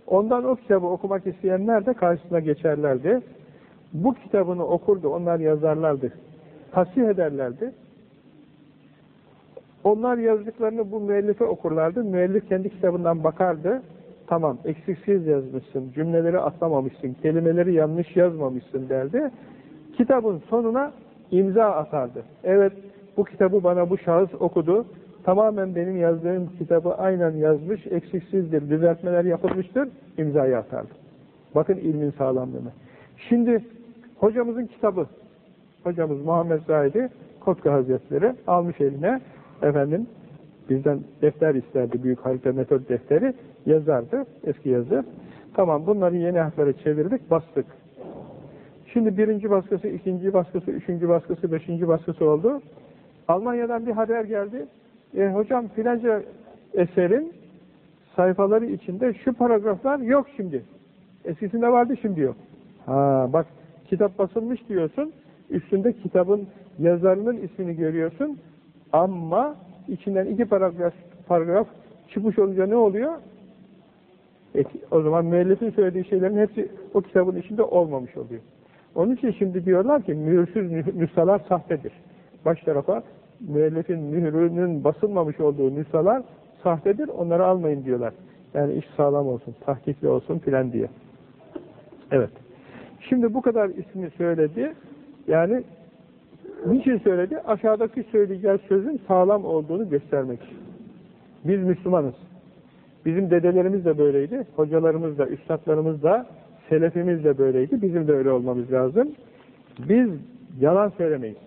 Ondan o kitabı okumak isteyenler de karşısına geçerlerdi. Bu kitabını okurdu, onlar yazarlardı. Tasih ederlerdi. Onlar yazdıklarını bu müellife okurlardı. Müellif kendi kitabından bakardı. Tamam, eksiksiz yazmışsın, cümleleri atlamamışsın, kelimeleri yanlış yazmamışsın derdi. Kitabın sonuna imza atardı. Evet, bu kitabı bana bu şahıs okudu, tamamen benim yazdığım kitabı aynen yazmış, eksiksizdir, düzeltmeler yapılmıştır, imzayı atardı. Bakın ilmin sağlamlığına. Şimdi hocamızın kitabı, hocamız Muhammed Zahidi Kotka Hazretleri almış eline, efendim bizden defter isterdi, büyük harita metot defteri, yazardı, eski yazı. Tamam bunları yeni harflere çevirdik, bastık. Şimdi birinci baskısı, ikinci baskısı, üçüncü baskısı, beşinci baskısı oldu. Almanya'dan bir haber geldi. E, hocam filanca eserin sayfaları içinde şu paragraflar yok şimdi. Eskisinde vardı şimdi yok. Ha bak kitap basılmış diyorsun. Üstünde kitabın yazarının ismini görüyorsun. Ama içinden iki paragraf, paragraf çıkmış olunca ne oluyor? E, o zaman müellifin söylediği şeylerin hepsi o kitabın içinde olmamış oluyor. Onun için şimdi diyorlar ki mühürsüz nüshalar sahtedir. Baş tarafa müellifin mührünün basılmamış olduğu nüshalar sahtedir, onları almayın diyorlar. Yani iş sağlam olsun, tahkikli olsun filan diye. Evet. Şimdi bu kadar ismi söyledi. Yani niçin söyledi? Aşağıdaki söyleyeceği sözün sağlam olduğunu göstermek için. Biz Müslümanız. Bizim dedelerimiz de böyleydi, hocalarımız da, üstadlarımız da, selefimiz de böyleydi. Bizim de öyle olmamız lazım. Biz yalan söylemeyiz.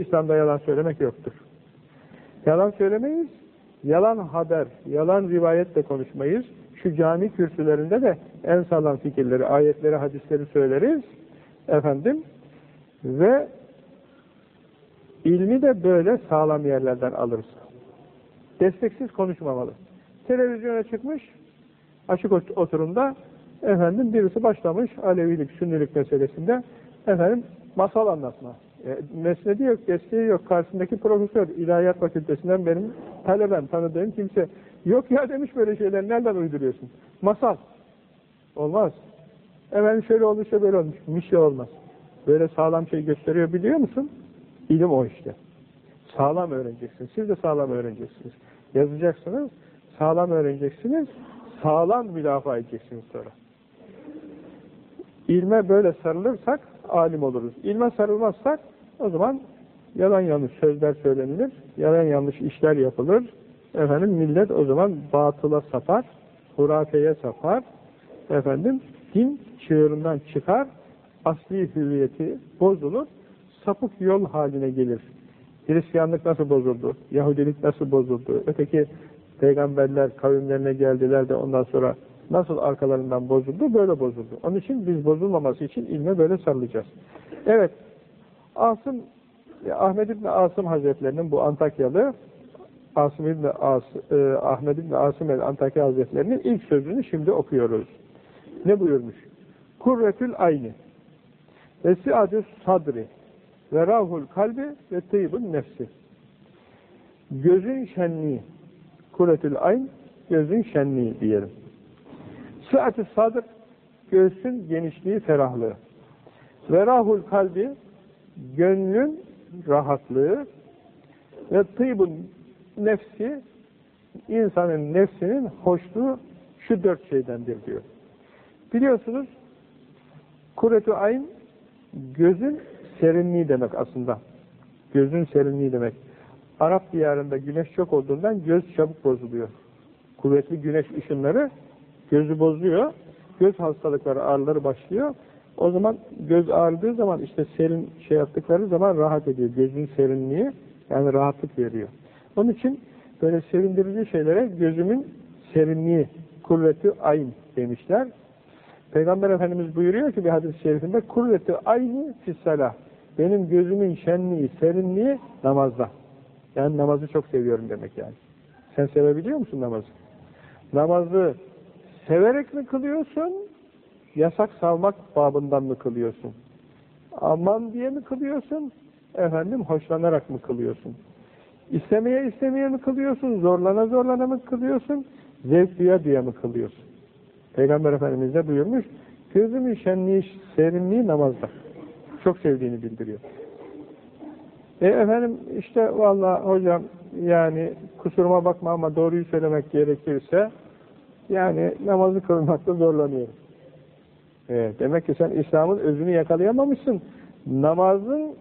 İslam'da yalan söylemek yoktur. Yalan söylemeyiz, yalan haber, yalan rivayetle konuşmayız. Şu cami kürsülerinde de en sağlam fikirleri, ayetleri, hadisleri söyleriz. Efendim ve ilmi de böyle sağlam yerlerden alırız. Desteksiz konuşmamalı. Televizyona çıkmış, açık oturumda efendim birisi başlamış Alevilik, Sünnilik meselesinde efendim masal anlatma. E, mesnedi yok, desteği yok. Karşısındaki profesör, ilahiyat fakültesinden benim talebem, tanıdığım kimse. Yok ya demiş böyle şeyler, nereden uyduruyorsun? Masal. Olmaz. Efendim şöyle olmuşsa böyle olmuş. Bir şey olmaz. Böyle sağlam şey gösteriyor biliyor musun? İlim o işte. Sağlam öğreneceksiniz. Siz de sağlam öğreneceksiniz. Yazacaksınız, sağlam öğreneceksiniz, sağlam müdafaa edeceksiniz sonra. İlme böyle sarılırsak alim oluruz. İlme sarılmazsak o zaman yalan yanlış sözler söylenilir, yalan yanlış işler yapılır. Efendim millet o zaman batıla sapar, hurafeye sapar. Efendim din çığırından çıkar, asli hüviyeti bozulur, sapık yol haline gelir. Hristiyanlık nasıl bozuldu? Yahudilik nasıl bozuldu? Öteki peygamberler kavimlerine geldiler de ondan sonra nasıl arkalarından bozuldu? Böyle bozuldu. Onun için biz bozulmaması için ilme böyle sarılacağız. Evet, Asım, Ahmed İbni Asım Hazretlerinin bu Antakyalı Asım İbni As, e, Ahmed İbni Asım el Antakya Hazretlerinin ilk sözünü şimdi okuyoruz. Ne buyurmuş? Kurretül ayni ve siadü sadri ve rahul kalbi ve teybun nefsi. Gözün şenliği, kuretül ayn, gözün şenliği diyelim. Sıat-ı sadır, göğsün genişliği, ferahlığı. Ve rahul kalbi, gönlün rahatlığı ve tıybun nefsi, insanın nefsinin hoşluğu şu dört şeydendir diyor. Biliyorsunuz, kuretü ayn, gözün serinliği demek aslında. Gözün serinliği demek. Arap diyarında güneş çok olduğundan göz çabuk bozuluyor. Kuvvetli güneş ışınları gözü bozuyor. Göz hastalıkları, ağrıları başlıyor. O zaman göz ağrıdığı zaman işte serin şey yaptıkları zaman rahat ediyor. Gözün serinliği yani rahatlık veriyor. Onun için böyle sevindirici şeylere gözümün serinliği, kuvveti ayn demişler. Peygamber Efendimiz buyuruyor ki bir hadis-i şerifinde kuvveti ayni fissalah. Benim gözümün şenliği, serinliği namazda. Yani namazı çok seviyorum demek yani. Sen sevebiliyor musun namazı? Namazı severek mi kılıyorsun? Yasak salmak babından mı kılıyorsun? Aman diye mi kılıyorsun? Efendim hoşlanarak mı kılıyorsun? İstemeye istemeye mi kılıyorsun? Zorlana zorlana mı kılıyorsun? Zevk duya duya mı kılıyorsun? Peygamber Efendimiz de buyurmuş, gözümün şenliği, serinliği namazda. Çok sevdiğini bildiriyor. E efendim işte vallahi hocam yani kusuruma bakma ama doğruyu söylemek gerekirse yani namazı kılmakta zorlanıyorum. E, demek ki sen İslam'ın özünü yakalayamamışsın. Namazın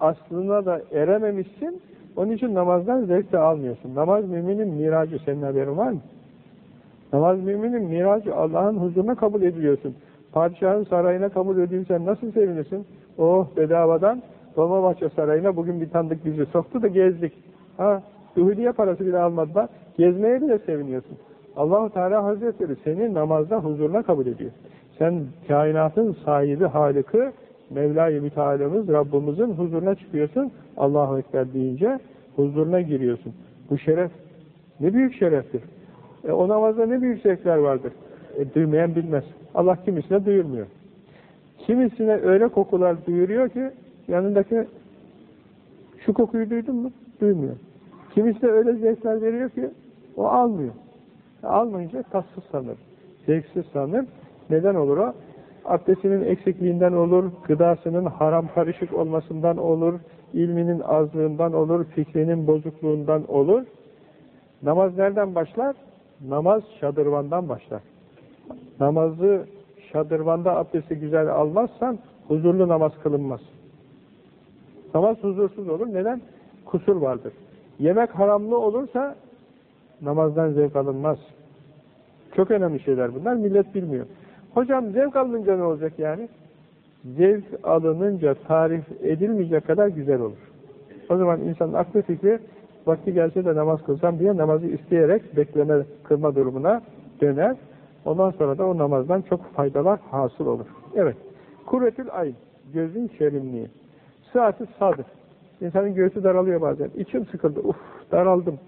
aslına da erememişsin. Onun için namazdan zevk de almıyorsun. Namaz müminin miracı. Senin haberin var mı? Namaz müminin miracı. Allah'ın huzuruna kabul ediliyorsun. Padişahın sarayına kabul edilsen nasıl sevinirsin? Oh bedavadan Dolmabahçe Sarayı'na bugün bir tanıdık bizi soktu da gezdik. Ha, Ühüdiye parası bile almadılar. Gezmeye bile seviniyorsun. Allahu Teala Hazretleri seni namazda huzuruna kabul ediyor. Sen kainatın sahibi Halık'ı Mevla-i Müteala'mız Rabbimizin huzuruna çıkıyorsun. Allahu Ekber deyince huzuruna giriyorsun. Bu şeref ne büyük şereftir. E, o namazda ne büyük zevkler vardır. E, duymayan bilmez. Allah kimisine duyurmuyor. Kimisine öyle kokular duyuruyor ki yanındaki şu kokuyu duydun mu? Duymuyor. Kimisine öyle zevkler veriyor ki o almıyor. Almayınca tatsız sanır. Zevksiz sanır. Neden olur o? Abdestinin eksikliğinden olur, gıdasının haram karışık olmasından olur, ilminin azlığından olur, fikrinin bozukluğundan olur. Namaz nereden başlar? Namaz şadırvandan başlar. Namazı şadırvanda abdesti güzel almazsan huzurlu namaz kılınmaz. Namaz huzursuz olur. Neden? Kusur vardır. Yemek haramlı olursa namazdan zevk alınmaz. Çok önemli şeyler bunlar. Millet bilmiyor. Hocam zevk alınınca ne olacak yani? Zevk alınınca tarif edilmeyecek kadar güzel olur. O zaman insanın aklı fikri vakti gelse de namaz kılsam diye namazı isteyerek bekleme, kılma durumuna döner. Ondan sonra da o namazdan çok faydalar hasıl olur. Evet. Kuvvetül ayn. Gözün şerinliği. Sıhhati sadır. İnsanın göğsü daralıyor bazen. İçim sıkıldı. Uf daraldım.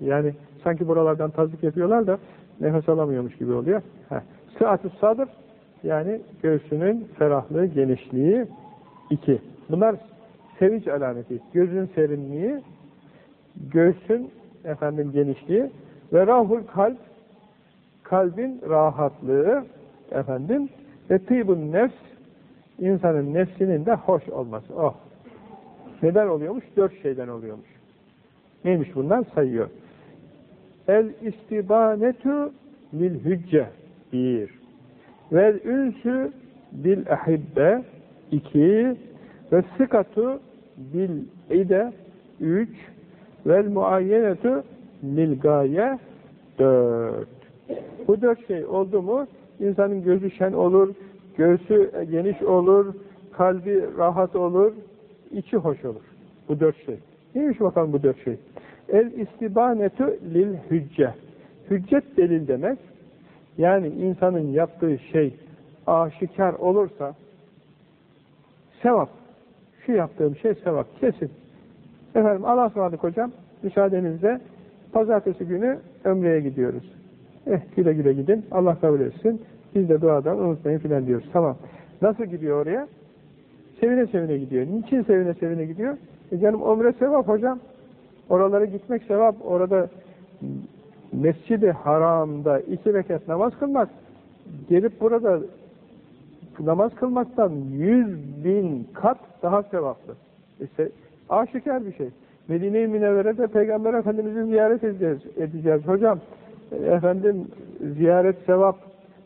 Yani sanki buralardan tazik yapıyorlar da nefes alamıyormuş gibi oluyor. Sıhhat-ı sadır yani göğsünün ferahlığı, genişliği iki. Bunlar sevinç alameti. Gözün serinliği, göğsün efendim genişliği ve rahul kalp kalbin rahatlığı efendim ve tıybun nefs insanın nefsinin de hoş olması. Oh. Neden oluyormuş? Dört şeyden oluyormuş. Neymiş bunlar? Sayıyor. El istibanetu lil hücce bir. Vel ünsü bil ahibbe iki. Ve sıkatu bil ide üç. Vel muayyenetu lil gaye dört. Bu dört şey oldu mu insanın gözü şen olur, göğsü geniş olur, kalbi rahat olur, içi hoş olur. Bu dört şey. Neymiş bakalım bu dört şey? El istibanetu lil hücce. Hüccet delil demek. Yani insanın yaptığı şey aşikar olursa sevap. Şu yaptığım şey sevap. Kesin. Efendim Allah'a ısmarladık hocam. Müsaadenizle pazartesi günü ömreye gidiyoruz. Eh güle güle gidin. Allah kabul etsin. Biz de duadan unutmayın filan diyoruz. Tamam. Nasıl gidiyor oraya? Sevine sevine gidiyor. Niçin sevine sevine gidiyor? E canım umre sevap hocam. Oralara gitmek sevap. Orada Mescid-i Haram'da iki rekat namaz kılmak gelip burada namaz kılmaktan yüz bin kat daha sevaplı. İşte aşikar bir şey. Medine-i Münevvere'de Peygamber Efendimiz'i ziyaret edeceğiz. edeceğiz. Hocam efendim ziyaret sevap,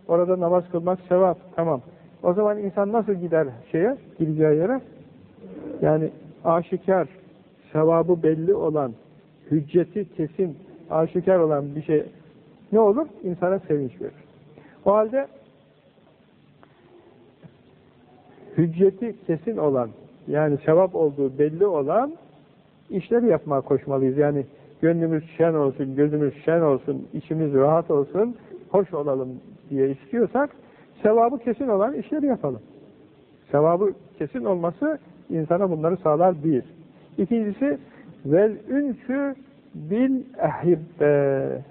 orada namaz kılmak sevap. Tamam. O zaman insan nasıl gider şeye, gideceği yere? Yani aşikar, sevabı belli olan, hücceti kesin, aşikar olan bir şey ne olur? İnsana sevinç verir. O halde hücceti kesin olan, yani sevap olduğu belli olan işleri yapmaya koşmalıyız. Yani gönlümüz şen olsun, gözümüz şen olsun, içimiz rahat olsun, hoş olalım diye istiyorsak, sevabı kesin olan işleri yapalım. Sevabı kesin olması insana bunları sağlar bir. İkincisi, vel ünsü bil ehibbe.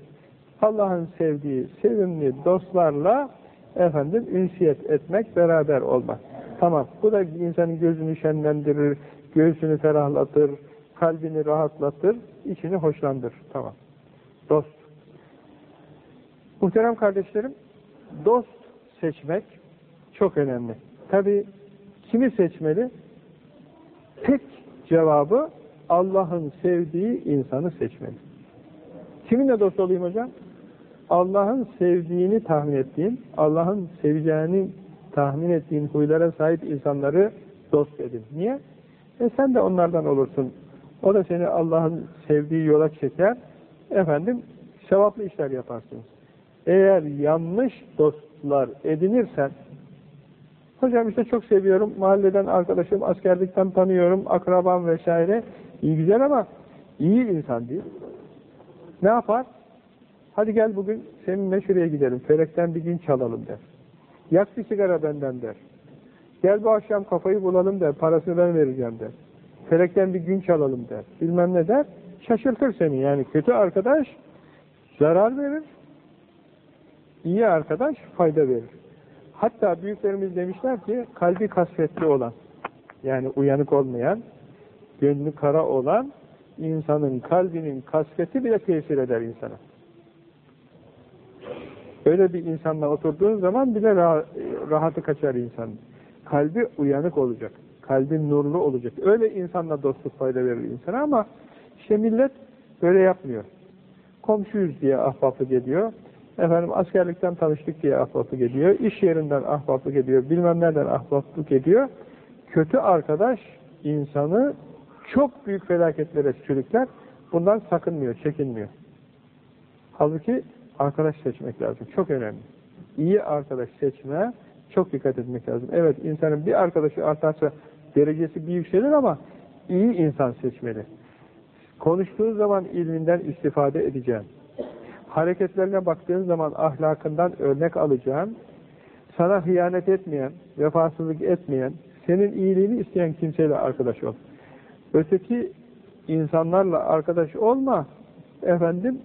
Allah'ın sevdiği, sevimli dostlarla efendim ünsiyet etmek, beraber olmak. Tamam, bu da insanın gözünü şenlendirir, göğsünü ferahlatır, kalbini rahatlatır, içini hoşlandır. Tamam. Dost. Muhterem kardeşlerim, dost seçmek çok önemli. Tabi kimi seçmeli? Tek cevabı Allah'ın sevdiği insanı seçmeli. Kiminle dost olayım hocam? Allah'ın sevdiğini tahmin ettiğin, Allah'ın seveceğini tahmin ettiğin huylara sahip insanları dost edin. Niye? E sen de onlardan olursun O da seni Allah'ın sevdiği yola çeker. Efendim, sevaplı işler yaparsınız. Eğer yanlış dostlar edinirsen, hocam işte çok seviyorum, mahalleden arkadaşım, askerlikten tanıyorum, akrabam vesaire, iyi güzel ama iyi insan değil. Ne yapar? Hadi gel bugün seninle şuraya gidelim, felekten bir gün çalalım der. Yak bir sigara benden der. Gel bu akşam kafayı bulalım der, parasını ben vereceğim der. Felekten bir gün çalalım der. Bilmem ne der. Şaşırtır seni yani. Kötü arkadaş zarar verir. İyi arkadaş fayda verir. Hatta büyüklerimiz demişler ki kalbi kasvetli olan yani uyanık olmayan gönlü kara olan insanın kalbinin kasveti bile tesir eder insana. Öyle bir insanla oturduğun zaman bile rahatı kaçar insan. Kalbi uyanık olacak. Kalbin nurlu olacak. Öyle insanla dostluk fayda verir insana ama işte millet böyle yapmıyor. Komşuyuz diye ahbaplık ediyor. Efendim askerlikten tanıştık diye ahbaplık ediyor. İş yerinden ahbaplık ediyor. Bilmem nereden ahbaplık ediyor. Kötü arkadaş insanı çok büyük felaketlere sürükler. Bundan sakınmıyor, çekinmiyor. Halbuki arkadaş seçmek lazım. Çok önemli. İyi arkadaş seçme çok dikkat etmek lazım. Evet insanın bir arkadaşı artarsa derecesi bir yükselir ama iyi insan seçmeli. Konuştuğun zaman ilminden istifade edeceğim. Hareketlerine baktığın zaman ahlakından örnek alacağın, sana hıyanet etmeyen, vefasızlık etmeyen, senin iyiliğini isteyen kimseyle arkadaş ol. Öteki insanlarla arkadaş olma, efendim,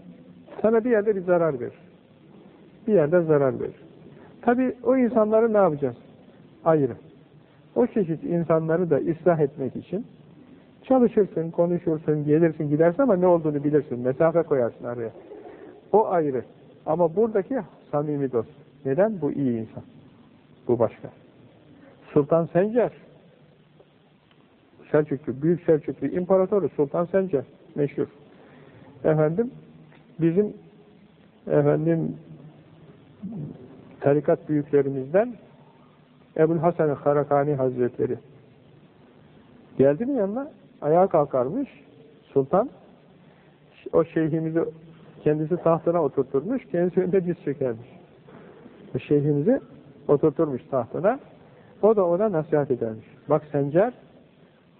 sana bir yerde bir zarar verir. Bir yerde zarar verir. Tabi o insanları ne yapacağız? Ayrı. O çeşit insanları da ıslah etmek için çalışırsın, konuşursun, gelirsin, gidersin ama ne olduğunu bilirsin. Mesafe koyarsın araya. O ayrı. Ama buradaki samimi dost. Neden? Bu iyi insan. Bu başka. Sultan Sencer Selçuklu, Büyük Selçuklu İmparatoru Sultan Sencer meşhur. Efendim bizim efendim tarikat büyüklerimizden Ebu'l Hasan Harakani Hazretleri geldi mi yanına? Ayağa kalkarmış sultan. O şeyhimizi kendisi tahtına oturturmuş, kendisi önünde diz çökermiş. O şeyhimizi oturturmuş tahtına. O da ona nasihat edermiş. Bak Sencer,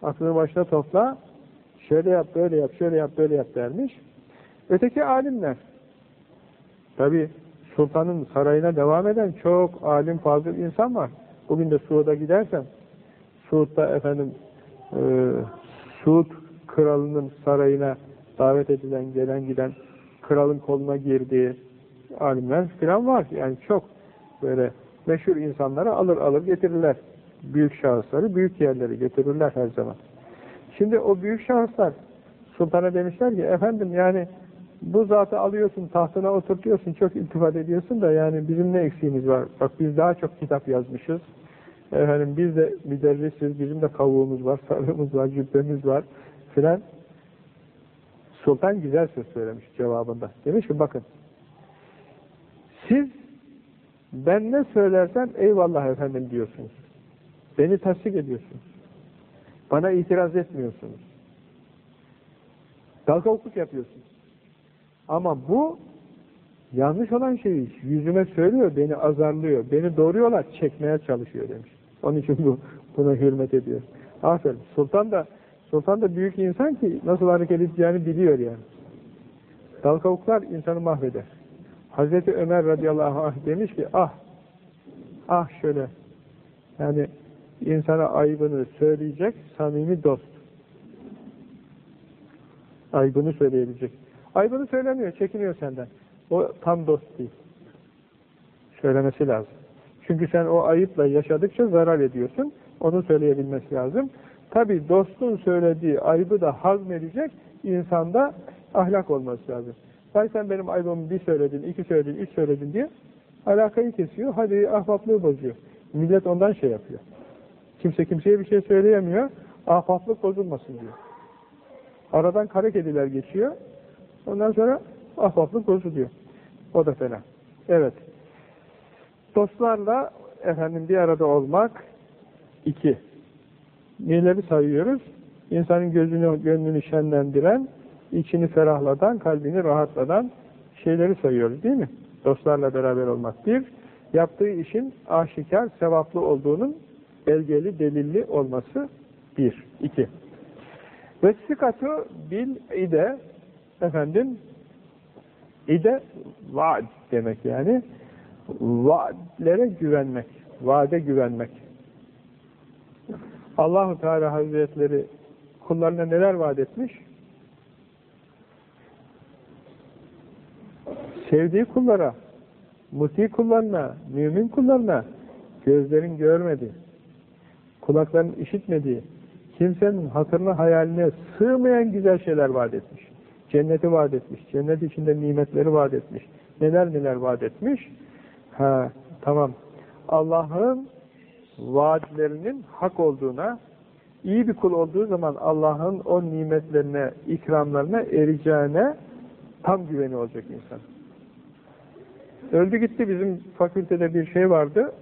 aklını başına topla, şöyle yap, böyle yap, şöyle yap, böyle yap dermiş. Öteki alimler, tabi sultanın sarayına devam eden çok alim, fazıl insan var. Bugün de Suud'a gidersen, Suud'da efendim, e, Suud kralının sarayına davet edilen, gelen giden, kralın koluna girdiği alimler filan var. Yani çok böyle meşhur insanları alır alır getirirler. Büyük şahısları, büyük yerleri getirirler her zaman. Şimdi o büyük şahıslar sultana demişler ki, efendim yani bu zatı alıyorsun, tahtına oturtuyorsun, çok iltifat ediyorsun da yani bizim ne eksiğimiz var? Bak biz daha çok kitap yazmışız. Efendim biz de müderrisiz, bizim de kavuğumuz var, sarığımız var, cübbemiz var filan. Sultan güzel söz söylemiş cevabında. Demiş ki bakın, siz ben ne söylersem eyvallah efendim diyorsunuz. Beni tasdik ediyorsunuz. Bana itiraz etmiyorsunuz. Dalgavukluk yapıyorsunuz. Ama bu yanlış olan şeyi yüzüme söylüyor, beni azarlıyor, beni doğruyorlar, çekmeye çalışıyor demiş. Onun için bu, buna hürmet ediyor. Aferin. Sultan da Sultan da büyük insan ki nasıl hareket edeceğini biliyor yani. Dal kavuklar insanı mahveder. Hazreti Ömer radıyallahu anh demiş ki ah ah şöyle yani insana ayıbını söyleyecek samimi dost. Ayıbını söyleyebilecek. Ayıbını söylemiyor, çekiniyor senden. O tam dost değil. Söylemesi lazım. Çünkü sen o ayıpla yaşadıkça zarar ediyorsun. Onu söyleyebilmesi lazım. Tabi dostun söylediği ayıbı da hazmedecek insanda ahlak olması lazım. Sen sen benim ayıbımı bir söyledin, iki söyledin, üç söyledin diye alakayı kesiyor. Hadi ahbaplığı bozuyor. Millet ondan şey yapıyor. Kimse kimseye bir şey söyleyemiyor. Ahbaplık bozulmasın diyor. Aradan kara kediler geçiyor. Ondan sonra ahbaplık bozuluyor. O da fena. Evet. Dostlarla efendim bir arada olmak iki. Neleri sayıyoruz? insanın gözünü, gönlünü şenlendiren, içini ferahlatan, kalbini rahatlatan şeyleri sayıyoruz değil mi? Dostlarla beraber olmak. Bir, yaptığı işin aşikar, sevaplı olduğunun belgeli, delilli olması bir. iki. Ve sikatu bil ide efendim ide vaad demek yani vaadlere güvenmek, vaade güvenmek. Allahu Teala Hazretleri kullarına neler vaat etmiş? Sevdiği kullara, muti kullarına, mümin kullarına gözlerin görmediği, kulakların işitmediği, kimsenin hatırına hayaline sığmayan güzel şeyler vaat etmiş. Cenneti vaat etmiş. Cennet içinde nimetleri vaat etmiş. Neler neler vaat etmiş. Ha, tamam. Allah'ın vaatlerinin hak olduğuna, iyi bir kul olduğu zaman Allah'ın o nimetlerine, ikramlarına ereceğine tam güveni olacak insan. Öldü gitti bizim fakültede bir şey vardı.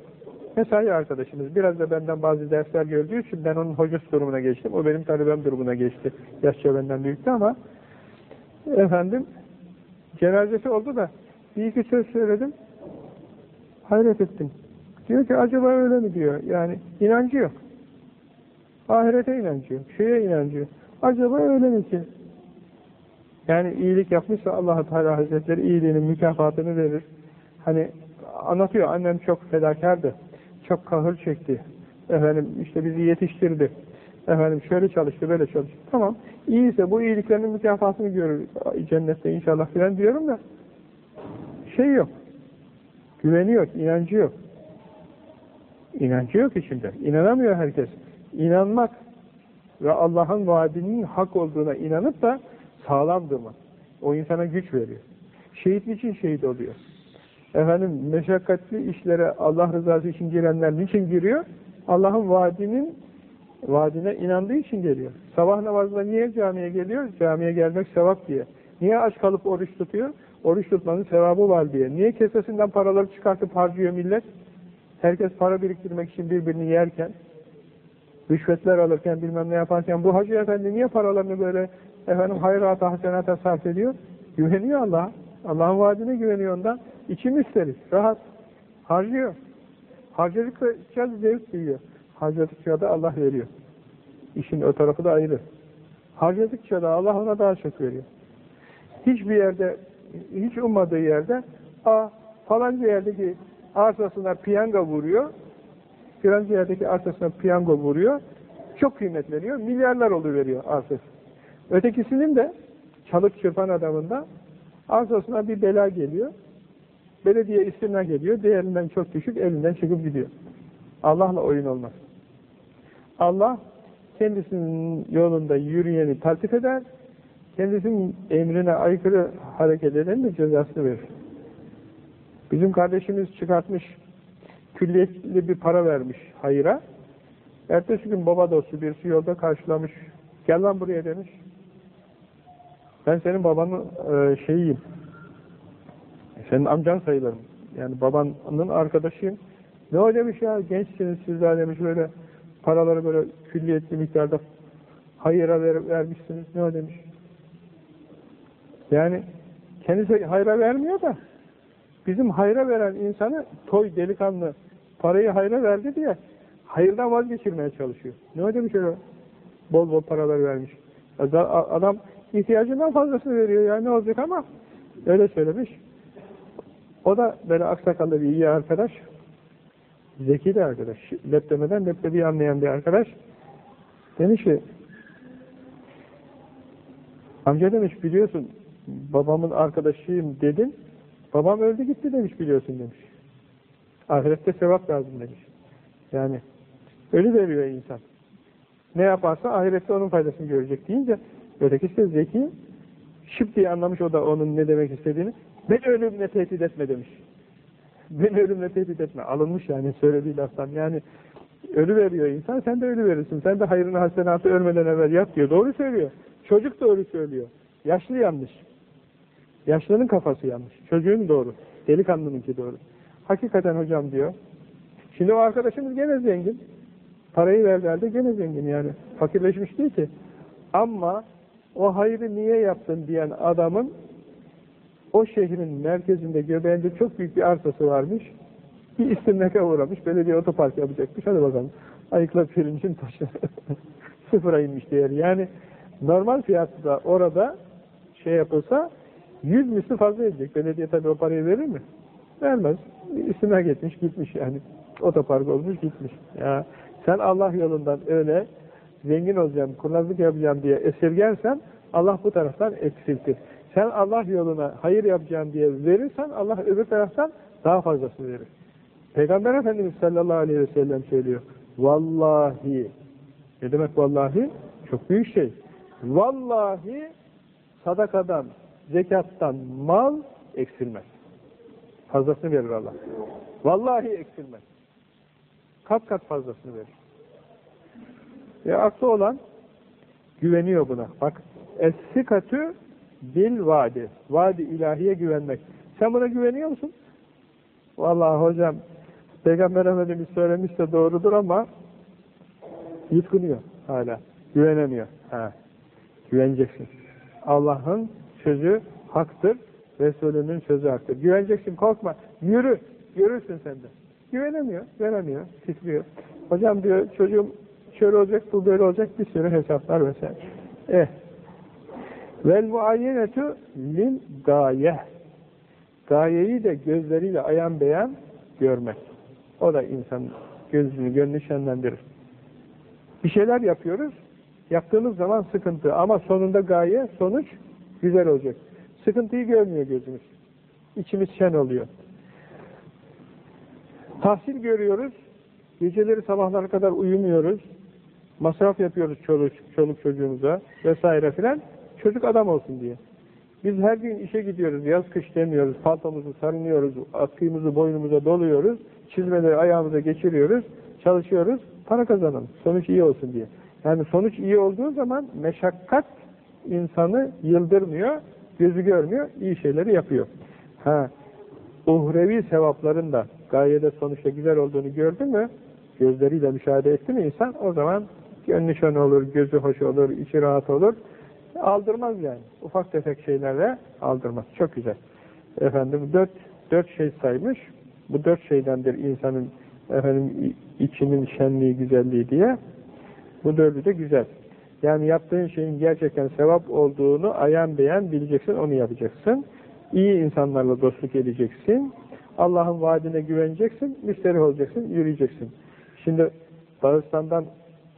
Mesai arkadaşımız. Biraz da benden bazı dersler gördüğü için ben onun hocası durumuna geçtim. O benim talebem durumuna geçti. Yaşça benden büyüktü ama efendim cenazesi oldu da bir iki söz söyledim. Hayret ettim. Diyor ki acaba öyle mi diyor. Yani inancı yok. Ahirete inancı. Şeye inancı. Acaba öyle mi ki? Yani iyilik yapmışsa allah Teala Hazretleri iyiliğinin mükafatını verir. Hani anlatıyor annem çok fedakardı. Çok kahır çekti. Efendim işte bizi yetiştirdi. Efendim şöyle çalıştı, böyle çalıştı. Tamam. İyiyse bu iyiliklerinin mükafatını görür cennette inşallah filan diyorum da şey yok. Güveni yok, inancı yok. İnancı yok içinde. İnanamıyor herkes. İnanmak ve Allah'ın vaadinin hak olduğuna inanıp da sağlam durmak. O insana güç veriyor. Şehit için şehit oluyor. Efendim meşakkatli işlere Allah rızası için girenler niçin giriyor? Allah'ın vaadinin vaadine inandığı için geliyor. Sabah namazında niye camiye geliyor? Camiye gelmek sevap diye. Niye aç kalıp oruç tutuyor? Oruç tutmanın sevabı var diye. Niye kesesinden paraları çıkartıp harcıyor millet? Herkes para biriktirmek için birbirini yerken, rüşvetler alırken, bilmem ne yaparken, bu hacı efendi niye paralarını böyle efendim hayrata, hasenata sarf ediyor? Güveniyor Allah'a. Allah'ın vaadine güveniyor ondan. İçi müsterih, rahat. Harcıyor. Harcadıkça zevk duyuyor. Harcadıkça da Allah veriyor. İşin o tarafı da ayrı. Harcadıkça da Allah ona daha çok veriyor. Hiçbir yerde, hiç ummadığı yerde, a falanca yerdeki arsasına piyango vuruyor, filanca yerdeki arsasına piyango vuruyor, çok kıymetleniyor, milyarlar veriyor arsası. Ötekisinin de çalık çırpan adamında arsasına bir bela geliyor, belediye istimna geliyor, değerinden çok düşük, elinden çıkıp gidiyor. Allah'la oyun olmaz. Allah kendisinin yolunda yürüyeni taltif eder, kendisinin emrine aykırı hareket eden de cezasını verir. Bizim kardeşimiz çıkartmış, külliyetli bir para vermiş hayıra. Ertesi gün baba dostu birisi yolda karşılamış. Gel lan buraya demiş. Ben senin babanın e, şeyiyim. Senin amcan sayılırım. Yani babanın arkadaşıyım. Ne o demiş ya gençsiniz sizler demiş böyle paraları böyle külliyetli miktarda hayıra ver, vermişsiniz. Ne o demiş. Yani kendisi hayra vermiyor da bizim hayra veren insanı toy delikanlı parayı hayra verdi diye hayırdan vazgeçirmeye çalışıyor. Ne demiş öyle bol bol paralar vermiş. Adam ihtiyacından fazlasını veriyor yani ne olacak ama öyle söylemiş. O da böyle aksakallı bir iyi arkadaş. Zeki de arkadaş. Lep demeden leblebi anlayan bir arkadaş. Demiş ki amca demiş biliyorsun babamın arkadaşıyım dedin. Babam öldü gitti demiş biliyorsun demiş. Ahirette sevap lazım demiş. Yani ölü veriyor insan. Ne yaparsa ahirette onun faydasını görecek deyince ötekisi zeki şıp diye anlamış o da onun ne demek istediğini. Ben ölümle tehdit etme demiş. Beni ölümle tehdit etme. Alınmış yani söylediği laftan. Yani ölü veriyor insan, sen de ölü verirsin. Sen de hayrını hasenatı ölmeden evvel yap diyor. Doğru söylüyor. Çocuk doğru söylüyor. Yaşlı yanlış. Yaşlının kafası yanlış. Çocuğun doğru. Delikanlınınki doğru. Hakikaten hocam diyor. Şimdi o arkadaşımız gene zengin. Parayı verdi halde gene zengin yani. Fakirleşmiş değil ki. Ama o hayrı niye yaptın diyen adamın o şehrin merkezinde göbeğinde çok büyük bir arsası varmış. Bir istimleke uğramış. Belediye otopark yapacakmış. Hadi bakalım. Ayıkla pirincin taşı. Sıfıra inmiş değeri. Yani normal fiyatı da orada şey yapılsa yüz misli fazla edecek. Belediye tabi o parayı verir mi? Vermez. İstimlak etmiş gitmiş yani. Otopark olmuş gitmiş. Ya sen Allah yolundan öyle zengin olacağım, kurnazlık yapacağım diye esirgersen Allah bu taraftan eksiltir. Sen Allah yoluna hayır yapacağım diye verirsen Allah öbür taraftan daha fazlasını verir. Peygamber Efendimiz sallallahu aleyhi ve sellem söylüyor. Vallahi ne demek vallahi? Çok büyük şey. Vallahi sadakadan, zekattan mal eksilmez. Fazlasını verir Allah. Vallahi eksilmez. Kat kat fazlasını verir. Ve aklı olan güveniyor buna. Bak, es-sikatü bil vadi. Vadi ilahiye güvenmek. Sen buna güveniyor musun? Vallahi hocam, Peygamber Efendimiz söylemişse doğrudur ama yutkunuyor hala. Güvenemiyor. Ha. Güveneceksin. Allah'ın sözü haktır. Resulünün sözü haktır. Güveneceksin, korkma. Yürü. Görürsün sen de. Güvenemiyor, veremiyor, titriyor. Hocam diyor, çocuğum şöyle olacak, bu böyle olacak, bir sürü hesaplar vesaire. Eh. Vel muayyenetu lil gaye. Gayeyi de gözleriyle ayan beyan görmek. O da insan gözünü, gönlünü şenlendirir. Bir şeyler yapıyoruz, yaptığımız zaman sıkıntı ama sonunda gaye, sonuç güzel olacak. Sıkıntıyı görmüyor gözümüz. İçimiz şen oluyor. Tahsil görüyoruz, geceleri sabahlara kadar uyumuyoruz, masraf yapıyoruz çoluk, çoluk çocuğumuza vesaire filan, çocuk adam olsun diye. Biz her gün işe gidiyoruz, yaz kış demiyoruz, paltomuzu sarınıyoruz, atkıyımızı boynumuza doluyoruz, çizmeleri ayağımıza geçiriyoruz, çalışıyoruz, para kazanalım, sonuç iyi olsun diye. Yani sonuç iyi olduğu zaman meşakkat insanı yıldırmıyor, gözü görmüyor, iyi şeyleri yapıyor. Ha, uhrevi sevapların da gayede sonuçta güzel olduğunu gördü mü, gözleriyle müşahede etti mi insan, o zaman gönlü şön olur, gözü hoş olur, içi rahat olur, aldırmaz yani. Ufak tefek şeylerle aldırmaz. Çok güzel. Efendim dört, dört şey saymış. Bu dört şeydendir insanın efendim içinin şenliği, güzelliği diye. Bu dördü de güzel. Yani yaptığın şeyin gerçekten sevap olduğunu ayan beyan bileceksin, onu yapacaksın. İyi insanlarla dostluk edeceksin. Allah'ın vaadine güveneceksin, müşteri olacaksın, yürüyeceksin. Şimdi Dağıstan'dan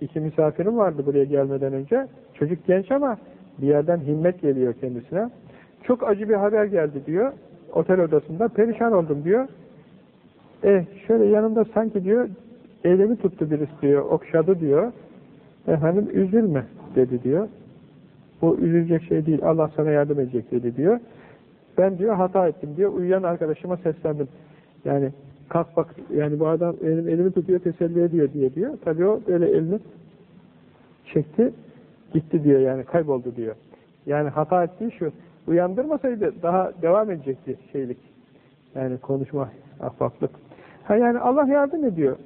iki misafirim vardı buraya gelmeden önce. Çocuk genç ama bir yerden himmet geliyor kendisine. Çok acı bir haber geldi diyor. Otel odasında perişan oldum diyor. E şöyle yanımda sanki diyor elimi tuttu birisi diyor, okşadı diyor. Efendim üzülme dedi diyor. Bu üzülecek şey değil. Allah sana yardım edecek dedi diyor. Ben diyor hata ettim diyor. Uyuyan arkadaşıma seslendim. Yani kalk bak yani bu adam benim elimi tutuyor teselli ediyor diye diyor. Tabii o böyle elini çekti gitti diyor yani kayboldu diyor. Yani hata ettiği şu uyandırmasaydı daha devam edecekti şeylik. Yani konuşma, ahbaplık. Ha yani Allah yardım ediyor.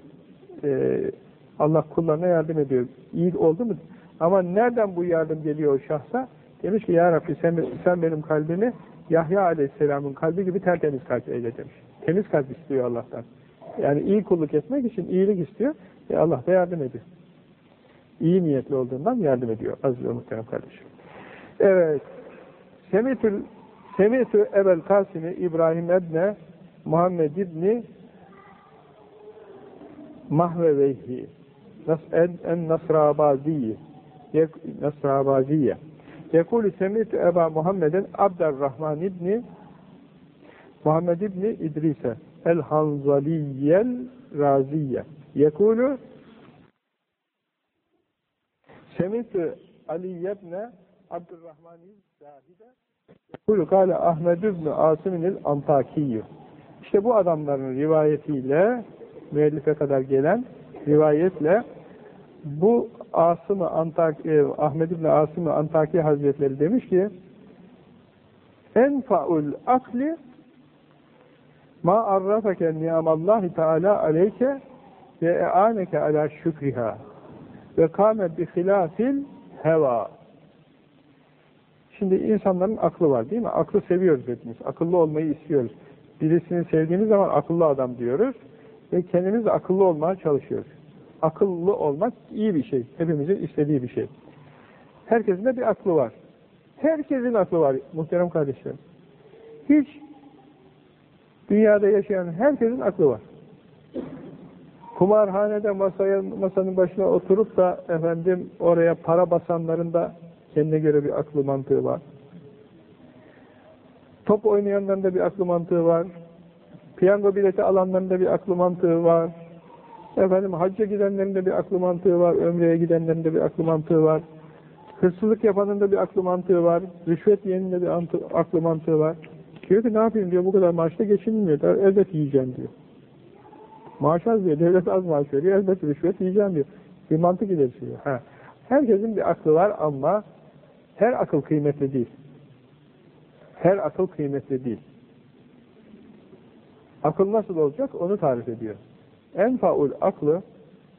Ee, Allah kullarına yardım ediyor. İyi oldu mu? Ama nereden bu yardım geliyor o şahsa? Demiş ki Ya Rabbi sen, sen benim kalbimi Yahya Aleyhisselam'ın kalbi gibi tertemiz kalp eyle demiş. Temiz kalp istiyor Allah'tan. Yani iyi kulluk etmek için iyilik istiyor. E Allah da yardım ediyor. İyi niyetli olduğundan yardım ediyor. Aziz ve muhterem kardeşim. Evet. Semitül Semitü Ebel Kasimi İbrahim Ebne Muhammed İbni Mahveveyhi en, en Nasrabaziye Nasrabaziye. Yekulü Semitü Eba Muhammed'in Abderrahman İbni Muhammed İbni İdrise El-Hanzaliyel Raziye. Yekulü Semitü Ali yebne Abdurrahman Zahide Kulu kâle Ahmed ibn Asiminil Antakiyyü İşte bu adamların rivayetiyle müellife kadar gelen rivayetle bu Asım-ı Antak e, Ahmed ibn Asım-ı Antaki Hazretleri demiş ki Enfaul akli ma arrafeke niyamallahi teala aleyke ve e'aneke ala şükriha ve kâme bi hilafil heva. Şimdi insanların aklı var değil mi? Aklı seviyoruz hepimiz. Akıllı olmayı istiyoruz. Birisini sevdiğimiz zaman akıllı adam diyoruz. Ve kendimiz akıllı olmaya çalışıyoruz. Akıllı olmak iyi bir şey. Hepimizin istediği bir şey. Herkesin de bir aklı var. Herkesin aklı var muhterem kardeşlerim. Hiç dünyada yaşayan herkesin aklı var. Kumarhanede masaya, masanın başına oturup da efendim oraya para basanların da kendine göre bir aklı mantığı var. Top oynayanların da bir aklı mantığı var. Piyango bileti alanların da bir aklı mantığı var. Efendim hacca gidenlerin de bir aklı mantığı var. Ömreye gidenlerin de bir aklı mantığı var. Hırsızlık yapanın da bir aklı mantığı var. Rüşvet yiyenin de bir aklı mantığı var. Diyor ki ne yapayım diyor bu kadar maaşla geçinmiyor. Elbet yiyeceğim diyor. Maaş az diyor. Devlet az maaş veriyor. Elbet rüşvet yiyeceğim diyor. Bir mantık ilerliyor. Ha. Herkesin bir aklı var ama her akıl kıymetli değil. Her akıl kıymetli değil. Akıl nasıl olacak onu tarif ediyor. En faul aklı,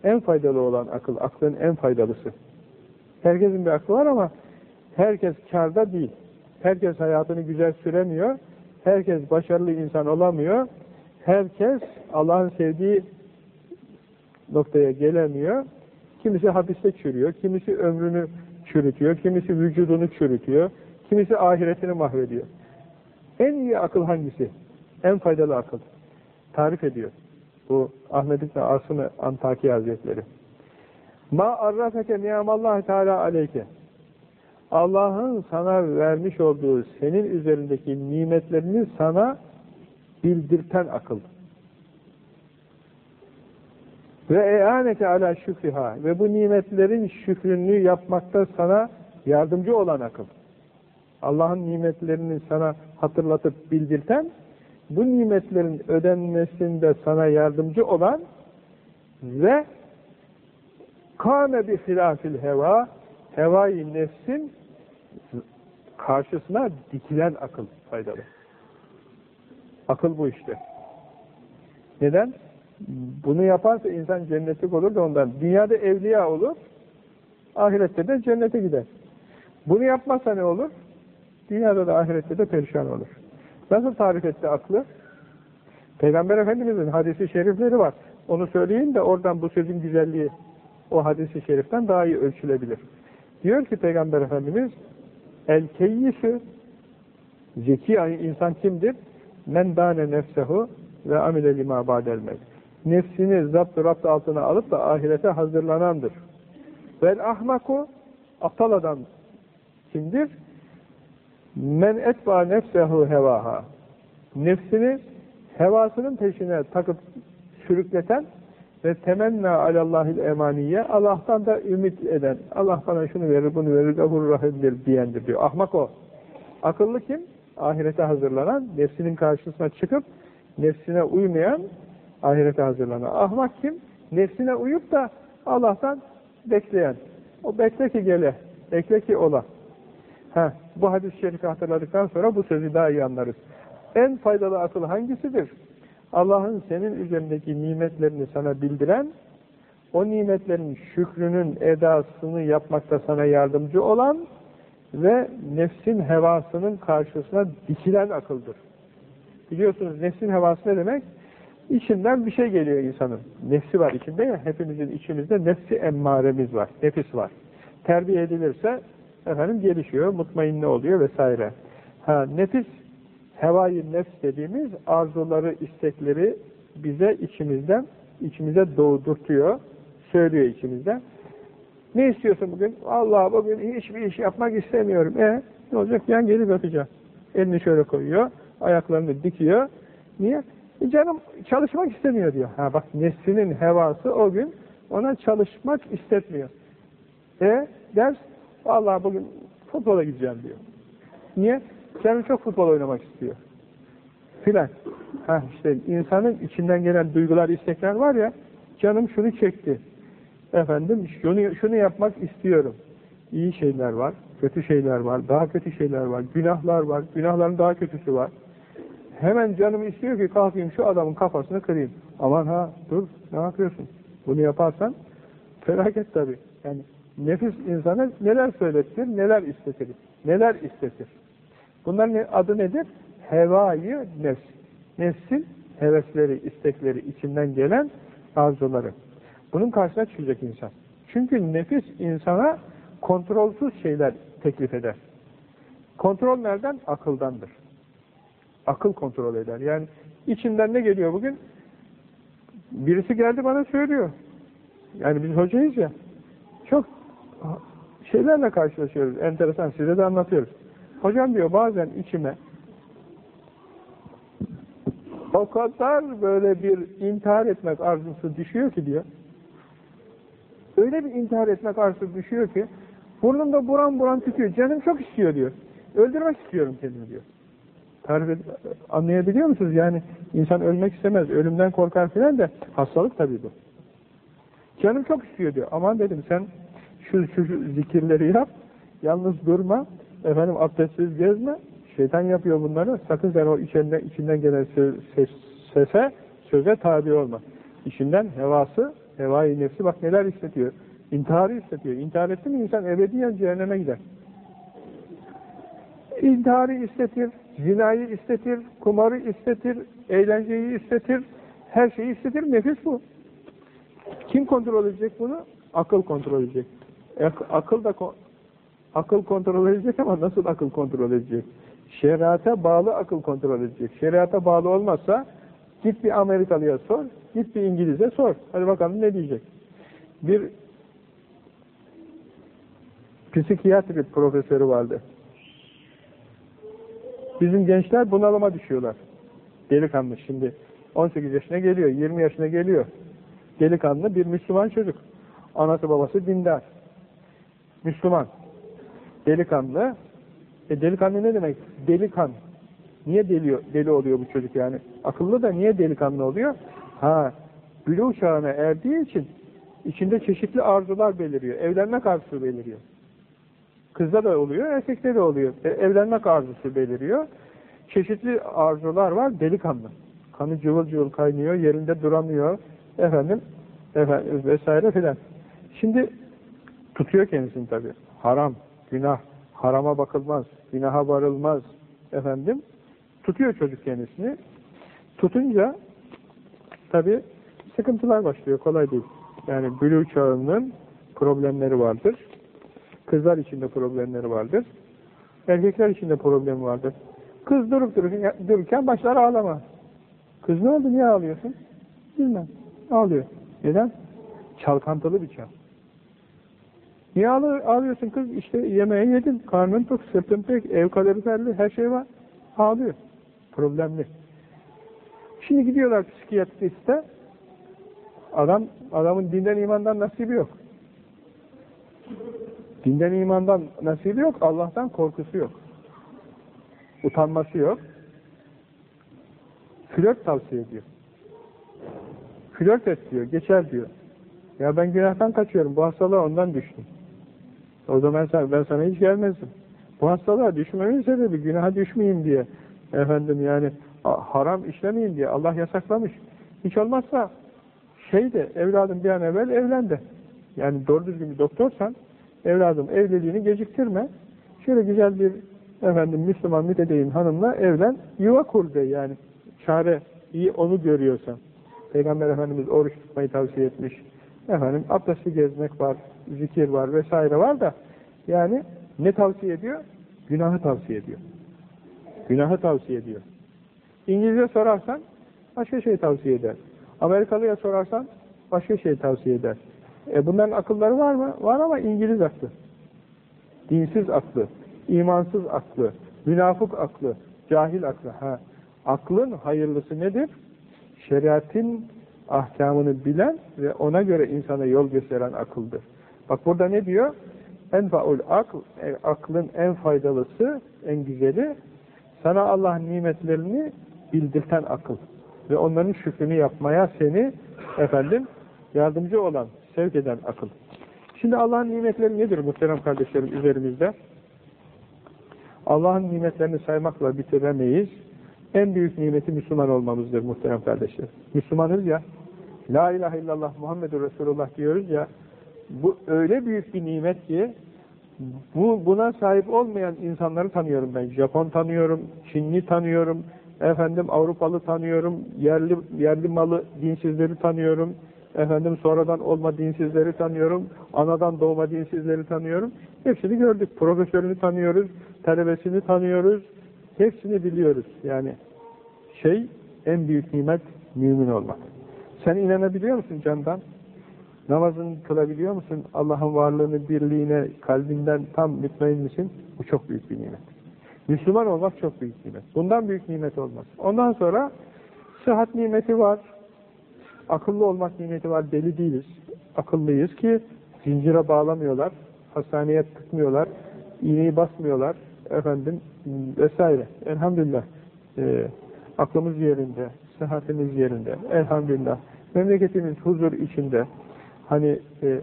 en faydalı olan akıl, aklın en faydalısı. Herkesin bir aklı var ama herkes karda değil. Herkes hayatını güzel süremiyor. Herkes başarılı insan olamıyor. Herkes Allah'ın sevdiği noktaya gelemiyor. Kimisi hapiste çürüyor, kimisi ömrünü çürütüyor, kimisi vücudunu çürütüyor, kimisi ahiretini mahvediyor. En iyi akıl hangisi? En faydalı akıl. Tarif ediyor. Bu Ahmet İbni Asım Antakya Hazretleri. Ma arrafeke ni'amallahi teala aleyke. Allah'ın sana vermiş olduğu senin üzerindeki nimetlerini sana bildirten akıl. Ve e'aneke ala şükriha ve bu nimetlerin şükrünü yapmakta sana yardımcı olan akıl. Allah'ın nimetlerini sana hatırlatıp bildirten, bu nimetlerin ödenmesinde sana yardımcı olan ve kâme bi hilafil heva hevai nefsin karşısına dikilen akıl faydalı. Akıl bu işte. Neden? Bunu yaparsa insan cennetlik olur da ondan. Dünyada evliya olur, ahirette de cennete gider. Bunu yapmazsa ne olur? Dünyada da ahirette de perişan olur. Nasıl tarif etti aklı? Peygamber Efendimiz'in hadisi şerifleri var. Onu söyleyin de oradan bu sözün güzelliği o hadisi şeriften daha iyi ölçülebilir. Diyor ki Peygamber Efendimiz el keyyisü zeki insan kimdir? Men dâne nefsehu ve amile lima ba'del mevt. Nefsini zapt rapt altına alıp da ahirete hazırlanandır. Vel ahmaku aptal adam kimdir? Men etba nefsehu hevaha. Nefsini hevasının peşine takıp sürükleten ve temenna alallahil emaniye Allah'tan da ümit eden Allah bana şunu verir bunu verir gafur rahimdir diyendir diyor. Ahmak o. Akıllı kim? Ahirete hazırlanan, nefsinin karşısına çıkıp nefsine uymayan ahirete hazırlanan. Ahmak kim? Nefsine uyup da Allah'tan bekleyen. O bekle ki gele, bekle ki ola. Ha, bu hadis-i şerifi hatırladıktan sonra bu sözü daha iyi anlarız. En faydalı akıl hangisidir? Allah'ın senin üzerindeki nimetlerini sana bildiren, o nimetlerin şükrünün edasını yapmakta sana yardımcı olan ve nefsin hevasının karşısına dikilen akıldır. Biliyorsunuz nefsin hevası ne demek? İçinden bir şey geliyor insanın. Nefsi var içinde ya, hepimizin içimizde nefsi emmaremiz var, nefis var. Terbiye edilirse efendim gelişiyor, mutmainne oluyor vesaire. Ha, nefis hevai nefs dediğimiz arzuları, istekleri bize içimizden, içimize doğdurtuyor, söylüyor içimizden. Ne istiyorsun bugün? Allah bugün hiçbir iş yapmak istemiyorum. E ne olacak? Yan gelip yatacak. Elini şöyle koyuyor, ayaklarını dikiyor. Niye? E canım çalışmak istemiyor diyor. Ha bak nefsinin hevası o gün ona çalışmak istetmiyor. E ders Allah bugün futbola gideceğim diyor. Niye? Canım çok futbol oynamak istiyor. Filan. Ha işte insanın içinden gelen duygular, istekler var ya, canım şunu çekti. Efendim şunu, şunu yapmak istiyorum. İyi şeyler var, kötü şeyler var, daha kötü şeyler var, günahlar var, günahların daha kötüsü var. Hemen canım istiyor ki kalkayım şu adamın kafasını kırayım. Aman ha dur ne yapıyorsun? Bunu yaparsan felaket tabii. Yani nefis insana neler söyletir, neler istetir. neler istetir? Bunların adı nedir? Hevayı nefs. Nefsin hevesleri, istekleri, içinden gelen arzuları. Bunun karşısına çıkacak insan. Çünkü nefis insana kontrolsüz şeyler teklif eder. Kontrol nereden? Akıldandır. Akıl kontrol eder. Yani içinden ne geliyor bugün? Birisi geldi bana söylüyor. Yani biz hocayız ya. Çok şeylerle karşılaşıyoruz. Enteresan. Size de anlatıyoruz. Hocam diyor bazen içime o kadar böyle bir intihar etmek arzusu düşüyor ki diyor. Öyle bir intihar etmek arzusu düşüyor ki burnumda buran buran tütüyor. Canım çok istiyor diyor. Öldürmek istiyorum kendimi diyor. Tarif anlayabiliyor musunuz? Yani insan ölmek istemez, ölümden korkar filan da hastalık tabii bu. Canım çok istiyor diyor. Aman dedim sen şu, şu, zikirleri yap, yalnız durma, efendim abdestsiz gezme, şeytan yapıyor bunları, sakın sen o içinden, içinden gelen ses, sese, söze tabi olma. İçinden hevası, hevai nefsi bak neler istetiyor. İntiharı istetiyor. İntihar etti mi insan ebediyen cehenneme gider. İntiharı istetir, zinayı istetir, kumarı istetir, eğlenceyi istetir, her şeyi istetir, nefis bu. Kim kontrol edecek bunu? Akıl kontrol edecek. Akıl da akıl kontrol edecek ama nasıl akıl kontrol edecek? Şeriata bağlı akıl kontrol edecek. Şeriata bağlı olmazsa git bir Amerikalıya sor, git bir İngiliz'e sor. Hadi bakalım ne diyecek? Bir psikiyatri profesörü vardı. Bizim gençler bunalıma düşüyorlar. Delikanlı şimdi 18 yaşına geliyor, 20 yaşına geliyor. Delikanlı bir Müslüman çocuk. Anası babası dindar. Müslüman. Delikanlı. E delikanlı ne demek? Delikan. Niye deli, deli oluyor bu çocuk yani? Akıllı da niye delikanlı oluyor? Ha, bülü çağına erdiği için içinde çeşitli arzular beliriyor. Evlenmek arzusu beliriyor. Kızda da oluyor, erkekte de oluyor. E, evlenmek arzusu beliriyor. Çeşitli arzular var, delikanlı. Kanı cıvıl cıvıl kaynıyor, yerinde duramıyor. Efendim, efendim vesaire filan. Şimdi tutuyor kendisini tabii. Haram, günah, harama bakılmaz, günaha varılmaz. Efendim, tutuyor çocuk kendisini. Tutunca tabii sıkıntılar başlıyor, kolay değil. Yani bülü çağının problemleri vardır. Kızlar içinde problemleri vardır. Erkekler içinde problemi vardır. Kız durup dururken başlar ağlama. Kız ne oldu, niye ağlıyorsun? Bilmem. Ağlıyor. Neden? Çalkantılı bir çal. Niye ağlıyorsun kız? İşte yemeği yedin, karnın tok, sırtın pek, ev kaloriferli, her şey var. Ağlıyor. Problemli. Şimdi gidiyorlar psikiyatriste. Adam, adamın dinden imandan nasibi yok. Dinden imandan nasibi yok, Allah'tan korkusu yok. Utanması yok. Flört tavsiye ediyor. Flört et diyor, geçer diyor. Ya ben günahtan kaçıyorum, bu hastalığa ondan düştüm. O zaman sen, ben sana hiç gelmezdim. Bu hastalığa düşmemin sebebi günaha düşmeyeyim diye. Efendim yani haram işlemeyeyim diye Allah yasaklamış. Hiç olmazsa şey de evladım bir an evvel evlendi. Yani doğru düzgün bir doktorsan evladım evliliğini geciktirme. Şöyle güzel bir efendim Müslüman mütedeyin hanımla evlen, yuva kur de yani. Çare iyi onu görüyorsan. Peygamber Efendimiz oruç tutmayı tavsiye etmiş. Efendim abdesti gezmek var, zikir var vesaire var da yani ne tavsiye ediyor? Günahı tavsiye ediyor. Günahı tavsiye ediyor. İngilizce sorarsan başka şey tavsiye eder. Amerikalıya sorarsan başka şey tavsiye eder. E bunların akılları var mı? Var ama İngiliz aklı. Dinsiz aklı, imansız aklı, münafık aklı, cahil aklı. Ha. Aklın hayırlısı nedir? Şeriatın ahkamını bilen ve ona göre insana yol gösteren akıldır. Bak burada ne diyor? Enfaul akl, e, aklın en faydalısı, en güzeli, sana Allah'ın nimetlerini bildirten akıl. Ve onların şükrünü yapmaya seni, efendim, yardımcı olan, sevk eden akıl. Şimdi Allah'ın nimetleri nedir muhterem kardeşlerim üzerimizde? Allah'ın nimetlerini saymakla bitiremeyiz. En büyük nimeti Müslüman olmamızdır muhterem kardeşler. Müslümanız ya, La ilahe illallah Muhammedur Resulullah diyoruz ya, bu öyle büyük bir nimet ki, Bu buna sahip olmayan insanları tanıyorum ben. Japon tanıyorum, Çinli tanıyorum, efendim Avrupalı tanıyorum, yerli yerli malı dinsizleri tanıyorum. Efendim sonradan olma dinsizleri tanıyorum, anadan doğma dinsizleri tanıyorum. Hepsini gördük. Profesörünü tanıyoruz, talebesini tanıyoruz. Hepsini biliyoruz. Yani şey en büyük nimet mümin olmak. Sen inanabiliyor musun candan? Namazını kılabiliyor musun? Allah'ın varlığını, birliğine, kalbinden tam mütmain misin? Bu çok büyük bir nimet. Müslüman olmak çok büyük nimet. Bundan büyük nimet olmaz. Ondan sonra sıhhat nimeti var. Akıllı olmak nimeti var. Deli değiliz. Akıllıyız ki zincire bağlamıyorlar. Hastaneye tıkmıyorlar. iğneyi basmıyorlar. Efendim vesaire. Elhamdülillah. Ee, aklımız yerinde. Sıhhatimiz yerinde. Elhamdülillah. Memleketimiz huzur içinde. Hani e,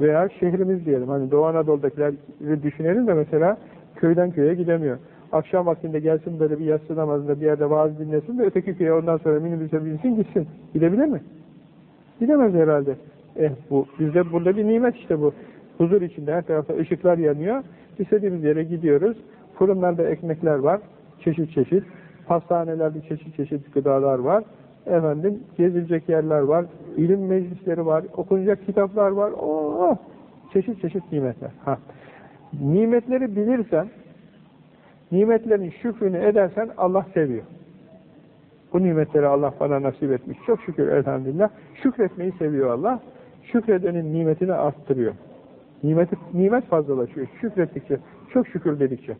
veya şehrimiz diyelim. Hani Doğu Anadolu'dakileri düşünelim de mesela köyden köye gidemiyor. Akşam vaktinde gelsin böyle bir yatsı namazında bir yerde vaaz dinlesin de öteki köye ondan sonra minibüse binsin gitsin. Gidebilir mi? Gidemez herhalde. Eh bu bizde burada bir nimet işte bu. Huzur içinde her tarafta ışıklar yanıyor. İstediğimiz yere gidiyoruz. Fırınlarda ekmekler var. Çeşit çeşit. Pastanelerde çeşit çeşit gıdalar var. Efendim gezilecek yerler var. ilim meclisleri var. Okunacak kitaplar var. Oh, çeşit çeşit nimetler. Ha. Nimetleri bilirsen nimetlerin şükrünü edersen Allah seviyor. Bu nimetleri Allah bana nasip etmiş. Çok şükür elhamdülillah. Şükretmeyi seviyor Allah. Şükredenin nimetini arttırıyor. Nimeti, nimet fazlalaşıyor. Şükrettikçe, çok şükür dedikçe.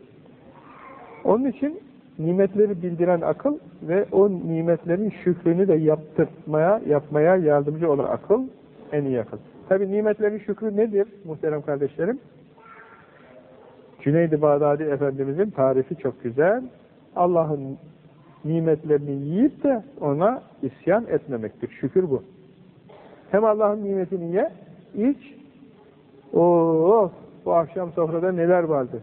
Onun için nimetleri bildiren akıl ve o nimetlerin şükrünü de yaptırmaya, yapmaya yardımcı olan akıl en iyi akıl. Tabi nimetlerin şükrü nedir muhterem kardeşlerim? Cüneyd-i Bağdadi Efendimizin tarifi çok güzel. Allah'ın nimetlerini yiyip de ona isyan etmemektir. Şükür bu. Hem Allah'ın nimetini ye, iç. Oo, bu akşam sofrada neler vardı?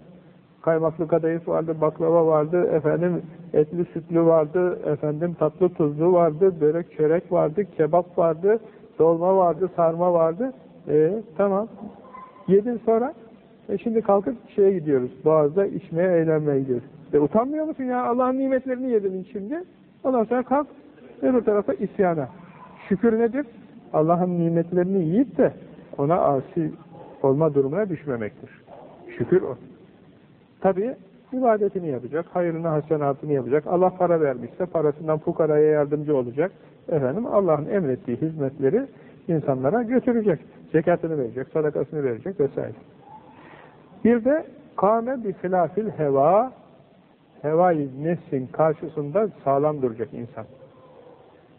Kaymaklı kadayıf vardı, baklava vardı, efendim etli sütlü vardı, efendim tatlı tuzlu vardı, börek çörek vardı, kebap vardı, dolma vardı, sarma vardı. E tamam. Yedin sonra e şimdi kalkıp şeye gidiyoruz. Boğaz'da içmeye, eğlenmeye gidiyoruz. E utanmıyor musun ya? Allah'ın nimetlerini yedin şimdi. Ondan sonra kalk öbür tarafa isyana. Şükür nedir? Allah'ın nimetlerini yiyip de ona asi olma durumuna düşmemektir. Şükür o. Tabi ibadetini yapacak, hayrını, hasenatını yapacak. Allah para vermişse parasından fukaraya yardımcı olacak. Efendim Allah'ın emrettiği hizmetleri insanlara götürecek. Zekatını verecek, sadakasını verecek vesaire. Bir de kâme bi filafil heva hevai nefsin karşısında sağlam duracak insan.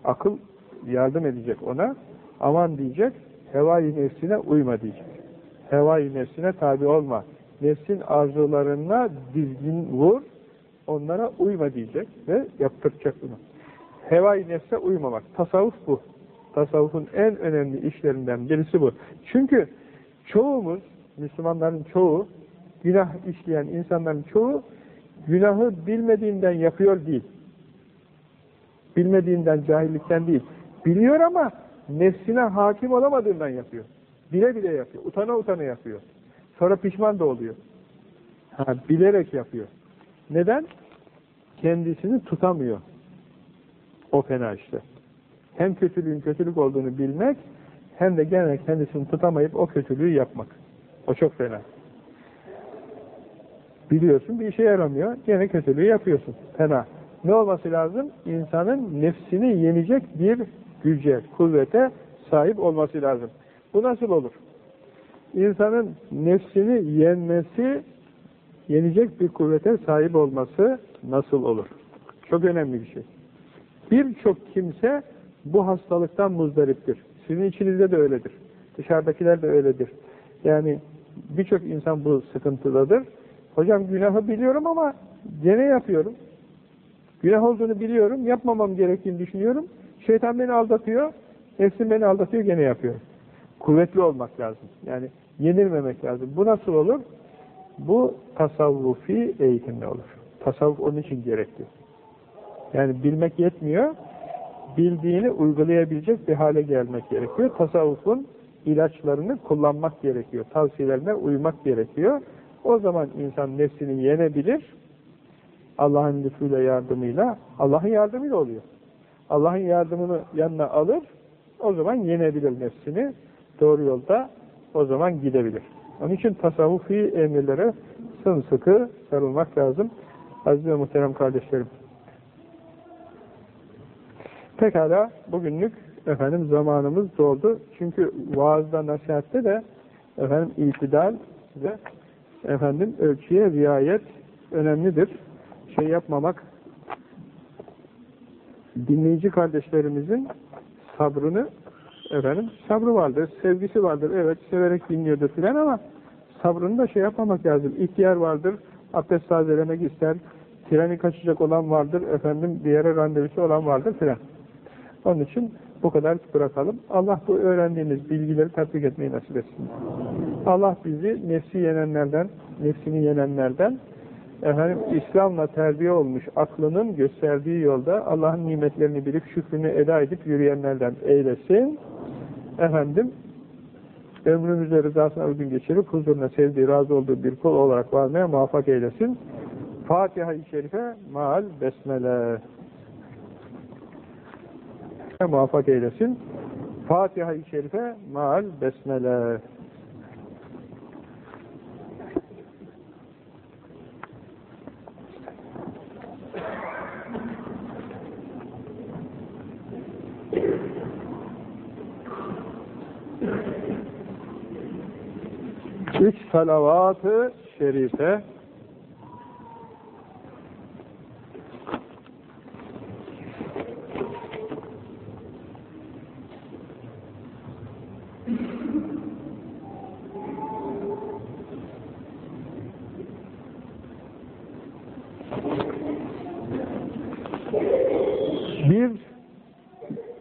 Akıl yardım edecek ona. Aman diyecek, hevai nefsine uyma diyecek. Hevai nefsine tabi olma. Nefsin arzularına dizgin vur, onlara uyma diyecek ve yaptıracak bunu. Hevai nefse uymamak. Tasavvuf bu. Tasavvufun en önemli işlerinden birisi bu. Çünkü çoğumuz, Müslümanların çoğu, günah işleyen insanların çoğu günahı bilmediğinden yapıyor değil. Bilmediğinden, cahillikten değil. Biliyor ama nefsine hakim olamadığından yapıyor. Bile bile yapıyor. Utana utana yapıyor. Sonra pişman da oluyor. Ha, bilerek yapıyor. Neden? Kendisini tutamıyor. O fena işte. Hem kötülüğün kötülük olduğunu bilmek, hem de gene kendisini tutamayıp o kötülüğü yapmak. O çok fena. Biliyorsun bir işe yaramıyor, gene kötülüğü yapıyorsun. Fena. Ne olması lazım? İnsanın nefsini yenecek bir güce, kuvvete sahip olması lazım. Bu nasıl olur? İnsanın nefsini yenmesi, yenecek bir kuvvete sahip olması nasıl olur? Çok önemli bir şey. Birçok kimse bu hastalıktan muzdariptir. Sizin içinizde de öyledir. Dışarıdakiler de öyledir. Yani birçok insan bu sıkıntıdadır. Hocam günahı biliyorum ama gene yapıyorum. Günah olduğunu biliyorum, yapmamam gerektiğini düşünüyorum. Şeytan beni aldatıyor, nefsim beni aldatıyor, gene yapıyorum. Kuvvetli olmak lazım. Yani yenilmemek lazım. Bu nasıl olur? Bu tasavvufi eğitimle olur. Tasavvuf onun için gerekli. Yani bilmek yetmiyor, bildiğini uygulayabilecek bir hale gelmek gerekiyor. Tasavvufun ilaçlarını kullanmak gerekiyor. Tavsiyelerine uymak gerekiyor. O zaman insan nefsini yenebilir. Allah'ın lütfuyla yardımıyla, Allah'ın yardımıyla oluyor. Allah'ın yardımını yanına alır, o zaman yenebilir nefsini. Doğru yolda o zaman gidebilir. Onun için tasavvufi emirlere sımsıkı sarılmak lazım. Aziz ve muhterem kardeşlerim. Pekala bugünlük efendim zamanımız doldu. Çünkü vaazda, nasihatte de efendim itidal ve efendim ölçüye riayet önemlidir. Şey yapmamak dinleyici kardeşlerimizin sabrını efendim sabrı vardır, sevgisi vardır. Evet severek dinliyordur filan ama sabrını da şey yapmamak lazım. İhtiyar vardır, abdest tazelemek ister, treni kaçacak olan vardır, efendim bir yere randevusu olan vardır filan. Onun için bu kadar bırakalım. Allah bu öğrendiğimiz bilgileri tatbik etmeyi nasip etsin. Allah bizi nefsi yenenlerden, nefsini yenenlerden, efendim İslam'la terbiye olmuş aklının gösterdiği yolda Allah'ın nimetlerini bilip şükrünü eda edip yürüyenlerden eylesin. Efendim ömrümüzde rızasına uygun geçirip huzuruna sevdiği, razı olduğu bir kul olarak varmaya muvaffak eylesin. Fatiha-i Şerife maal besmele muvaffak eylesin. Fatiha-i Şerife maal besmele. Üç salavat-ı şerife. Bir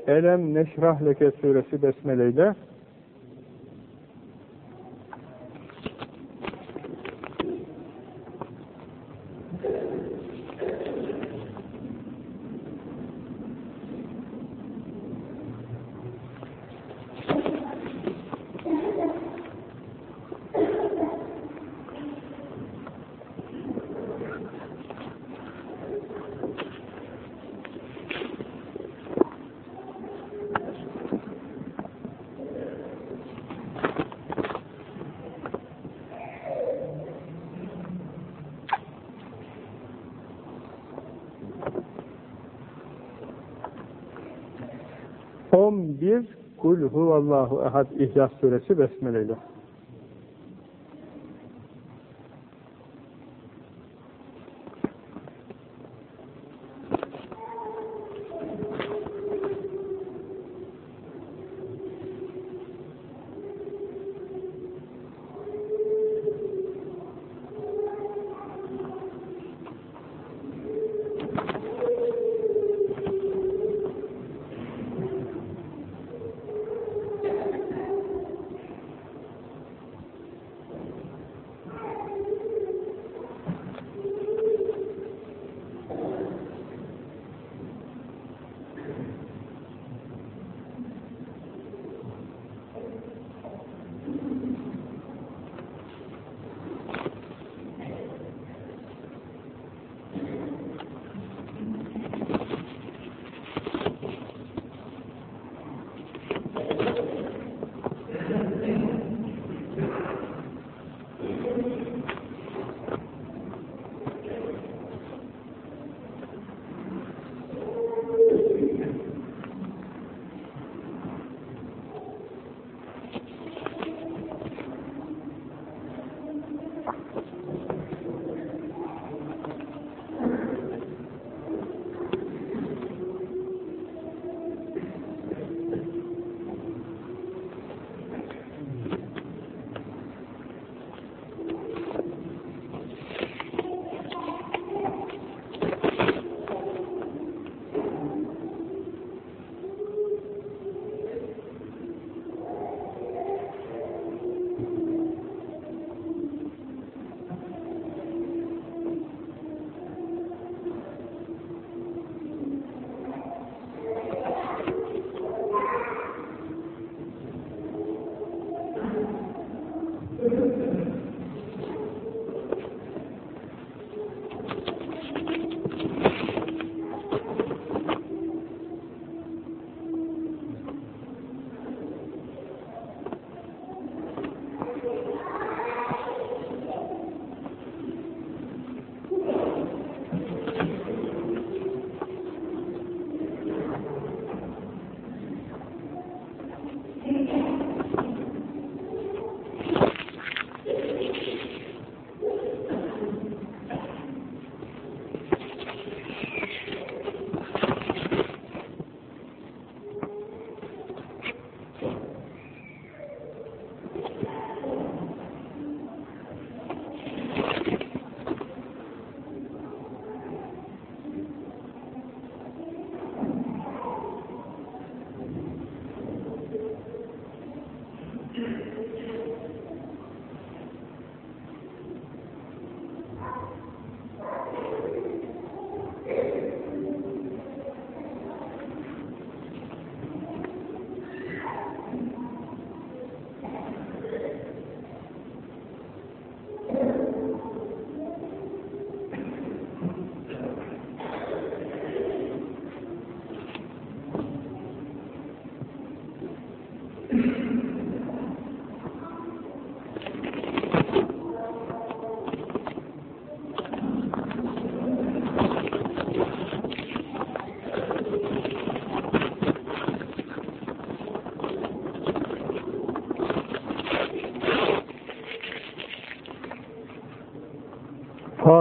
Elem Neşrah Leke suresi besmeleyle on bir Kul ehad İhlas suresi besmeleyle.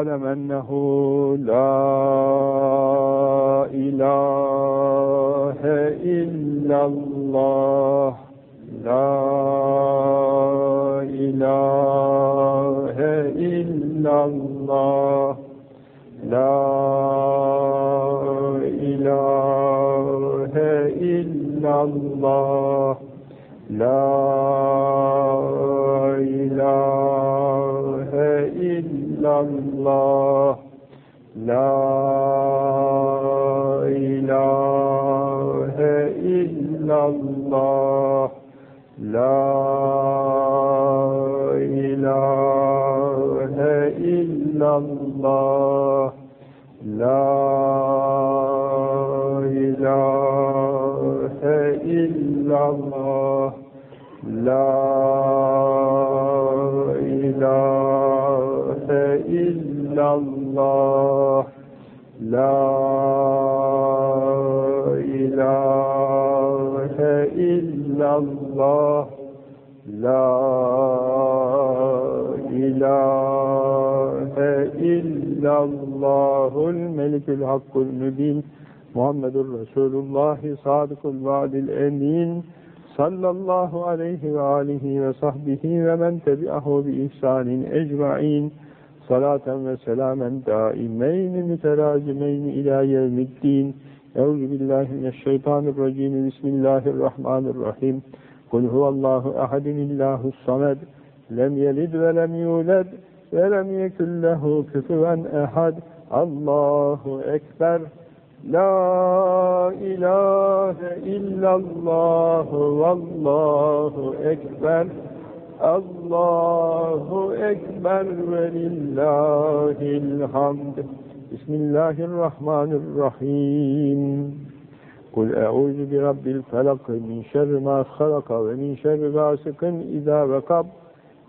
فاعلم أنه لا إله إلا Allahul Melikül Hakkul Mübin Muhammedur Resulullah Sadıkul Vadil Emin Sallallahu aleyhi ve alihi ve sahbihi ve men tebi'ahu bi ihsanin ecma'in Salaten ve selamen daimeyni müteracimeyni ila yevmiddin. Euzu billahi mineşşeytanirracim. Bismillahirrahmanirrahim. Kul huvallahu ahadinillahus samed Lem yelid ve lem yuled ve lem yekun lehu küfüven ehad الله أكبر. لا إله إلا الله والله أكبر. الله أكبر ولله الحمد. بسم الله الرحمن الرحيم. قل أعوذ برب الفلق من شر ما خلق ومن شر غاسق إذا وقب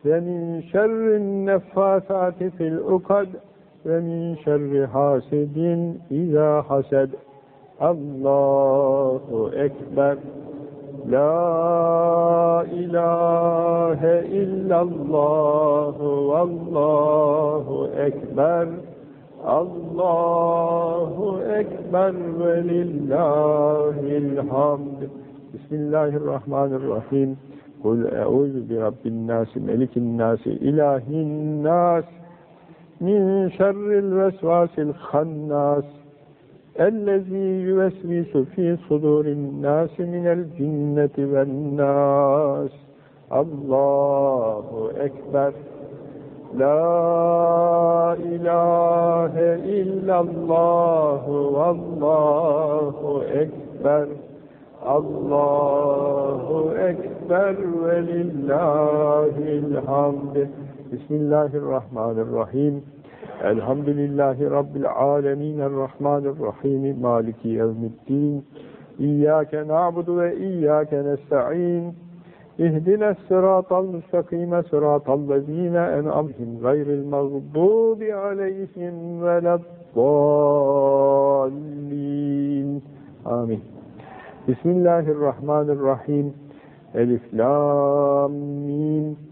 ومن شر النفاثات في الأقد ve min şerri hasidin iza hased. Allahu Ekber. La ilahe illallah vallahu ekber. Allahu ekber ve lillahil hamd. Bismillahirrahmanirrahim. Kul euzu bi rabbin nasi, melikin nasi, ilahin nasi. من شر الوسواس الخناس الذي يوسوس في صدور الناس من الجنة والناس. الله أكبر. لا إله إلا الله والله أكبر. الله أكبر ولله الحمد. بسم الله الرحمن الرحيم الحمد لله رب العالمين الرحمن الرحيم مالك يوم الدين إياك نعبد وإياك نستعين اهدنا الصراط المستقيم صراط الذين أنعمهم غير المغضوب عليهم ولا الضالين آمين بسم الله الرحمن الرحيم ألف لام ميم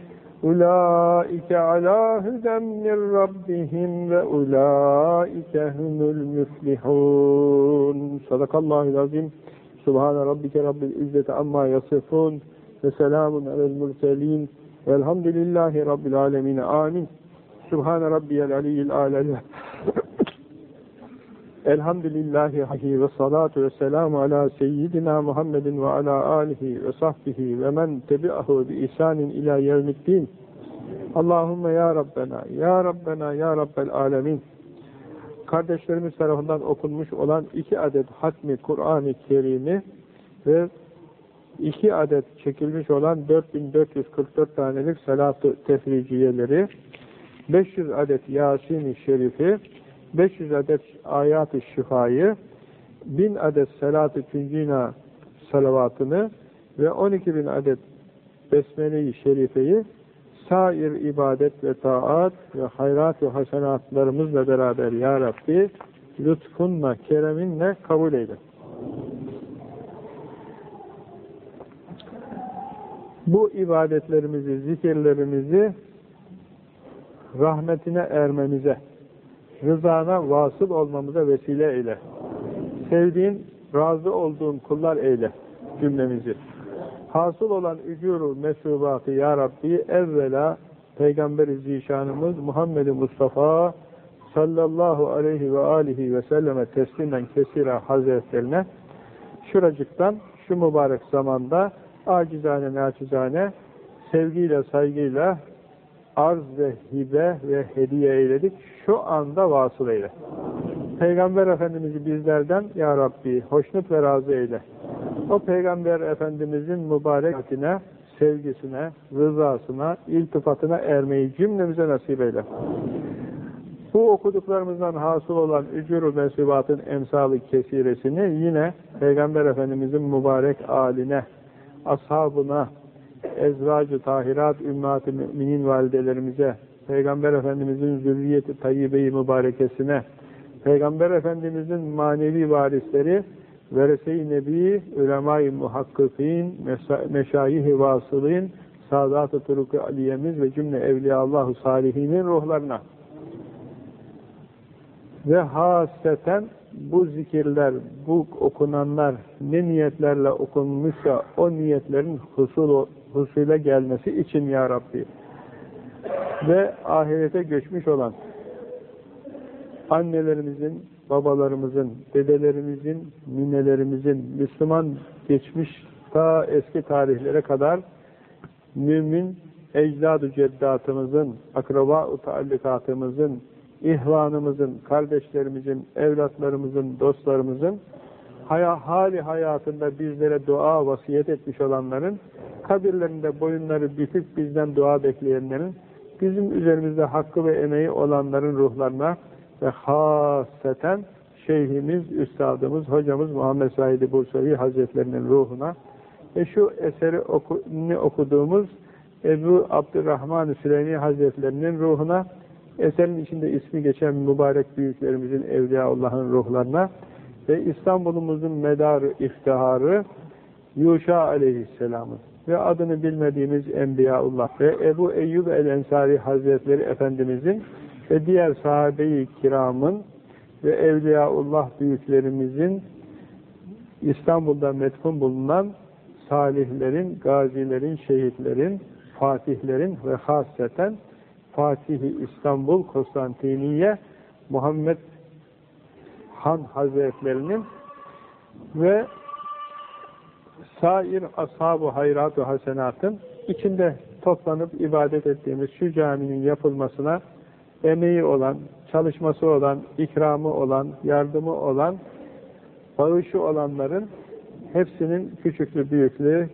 أولئك على هدى من ربهم وأولئك هم المفلحون. صدق الله العظيم. سبحان ربك رب العزة عما يصفون وسلام على المرسلين والحمد لله رب العالمين. آمين. سبحان ربي العلي الأعلى. Elhamdülillahi ve salatu ve selamu ala seyyidina Muhammedin ve ala alihi ve sahbihi ve men tebi'ahu bi ihsanin ila yevmiddin. Allahümme ya Rabbena, ya Rabbena, ya Rabbel alemin. Kardeşlerimiz tarafından okunmuş olan iki adet hatmi Kur'an-ı Kerim'i ve iki adet çekilmiş olan 4444 tanelik salat-ı tefriciyeleri, 500 adet Yasin-i Şerifi, 500 adet ayat-ı şifayı, 1000 adet salat-ı küncina salavatını ve 12 bin adet besmele-i şerifeyi sair ibadet ve taat ve hayrat ve hasenatlarımızla beraber Ya Rabbi lütfunla, kereminle kabul eyle. Bu ibadetlerimizi, zikirlerimizi rahmetine ermemize, rızana vasıl olmamıza vesile eyle. Sevdiğin, razı olduğun kullar eyle cümlemizi. Hasıl olan ücuru mesubatı ya Rabbi evvela Peygamber-i Zişanımız Muhammed Mustafa sallallahu aleyhi ve alihi ve selleme teslimen kesira hazretlerine şuracıktan şu mübarek zamanda acizane naçizane sevgiyle saygıyla arz ve hibe ve hediye eyledik. Şu anda vasıl eyle. Peygamber Efendimiz'i bizlerden Ya Rabbi hoşnut ve razı eyle. O Peygamber Efendimiz'in mübarekatine, sevgisine, rızasına, iltifatına ermeyi cümlemize nasip eyle. Bu okuduklarımızdan hasıl olan ücur mensubatın emsalı kesiresini yine Peygamber Efendimiz'in mübarek aline, ashabına, ezvacı tahirat, ümmat-ı müminin validelerimize, Peygamber Efendimiz'in zürriyeti tayyibe-i mübarekesine, Peygamber Efendimiz'in manevi varisleri, verese-i nebi, ulema-i muhakkıkîn, meşayih-i vasılîn, sadat-ı turuk-ı aliyemiz ve cümle evliya-Allahu salihinin ruhlarına. Ve hasreten bu zikirler, bu okunanlar ne niyetlerle okunmuşsa o niyetlerin husul, husule gelmesi için ya Rabbi. Ve ahirete göçmüş olan annelerimizin, babalarımızın, dedelerimizin, ninelerimizin, Müslüman geçmiş ta eski tarihlere kadar mümin ecdad-ı ceddatımızın, akraba-ı taallikatımızın, ihvanımızın, kardeşlerimizin, evlatlarımızın, dostlarımızın haya, hali hayatında bizlere dua vasiyet etmiş olanların, kabirlerinde boyunları bükük bizden dua bekleyenlerin, bizim üzerimizde hakkı ve emeği olanların ruhlarına ve haseten şeyhimiz, üstadımız, hocamız Muhammed Said Bursevi Hazretlerinin ruhuna ve şu eseri oku, okuduğumuz Ebu Abdurrahman Süleymi Hazretlerinin ruhuna eserin içinde ismi geçen mübarek büyüklerimizin Evliyaullah'ın ruhlarına ve İstanbul'umuzun medarı, iftiharı Yuşa aleyhisselamın ve adını bilmediğimiz Enbiyaullah ve Ebu Eyyub el-Ensari Hazretleri Efendimizin ve diğer sahabe-i kiramın ve Evliyaullah büyüklerimizin İstanbul'da metfun bulunan salihlerin, gazilerin, şehitlerin, fatihlerin ve hasreten Fatihi İstanbul Konstantiniye Muhammed Han Hazretlerinin ve sair ashab-ı hayrat-ı hasenatın içinde toplanıp ibadet ettiğimiz şu caminin yapılmasına emeği olan, çalışması olan, ikramı olan, yardımı olan, bağışı olanların hepsinin küçüklü büyüklüğü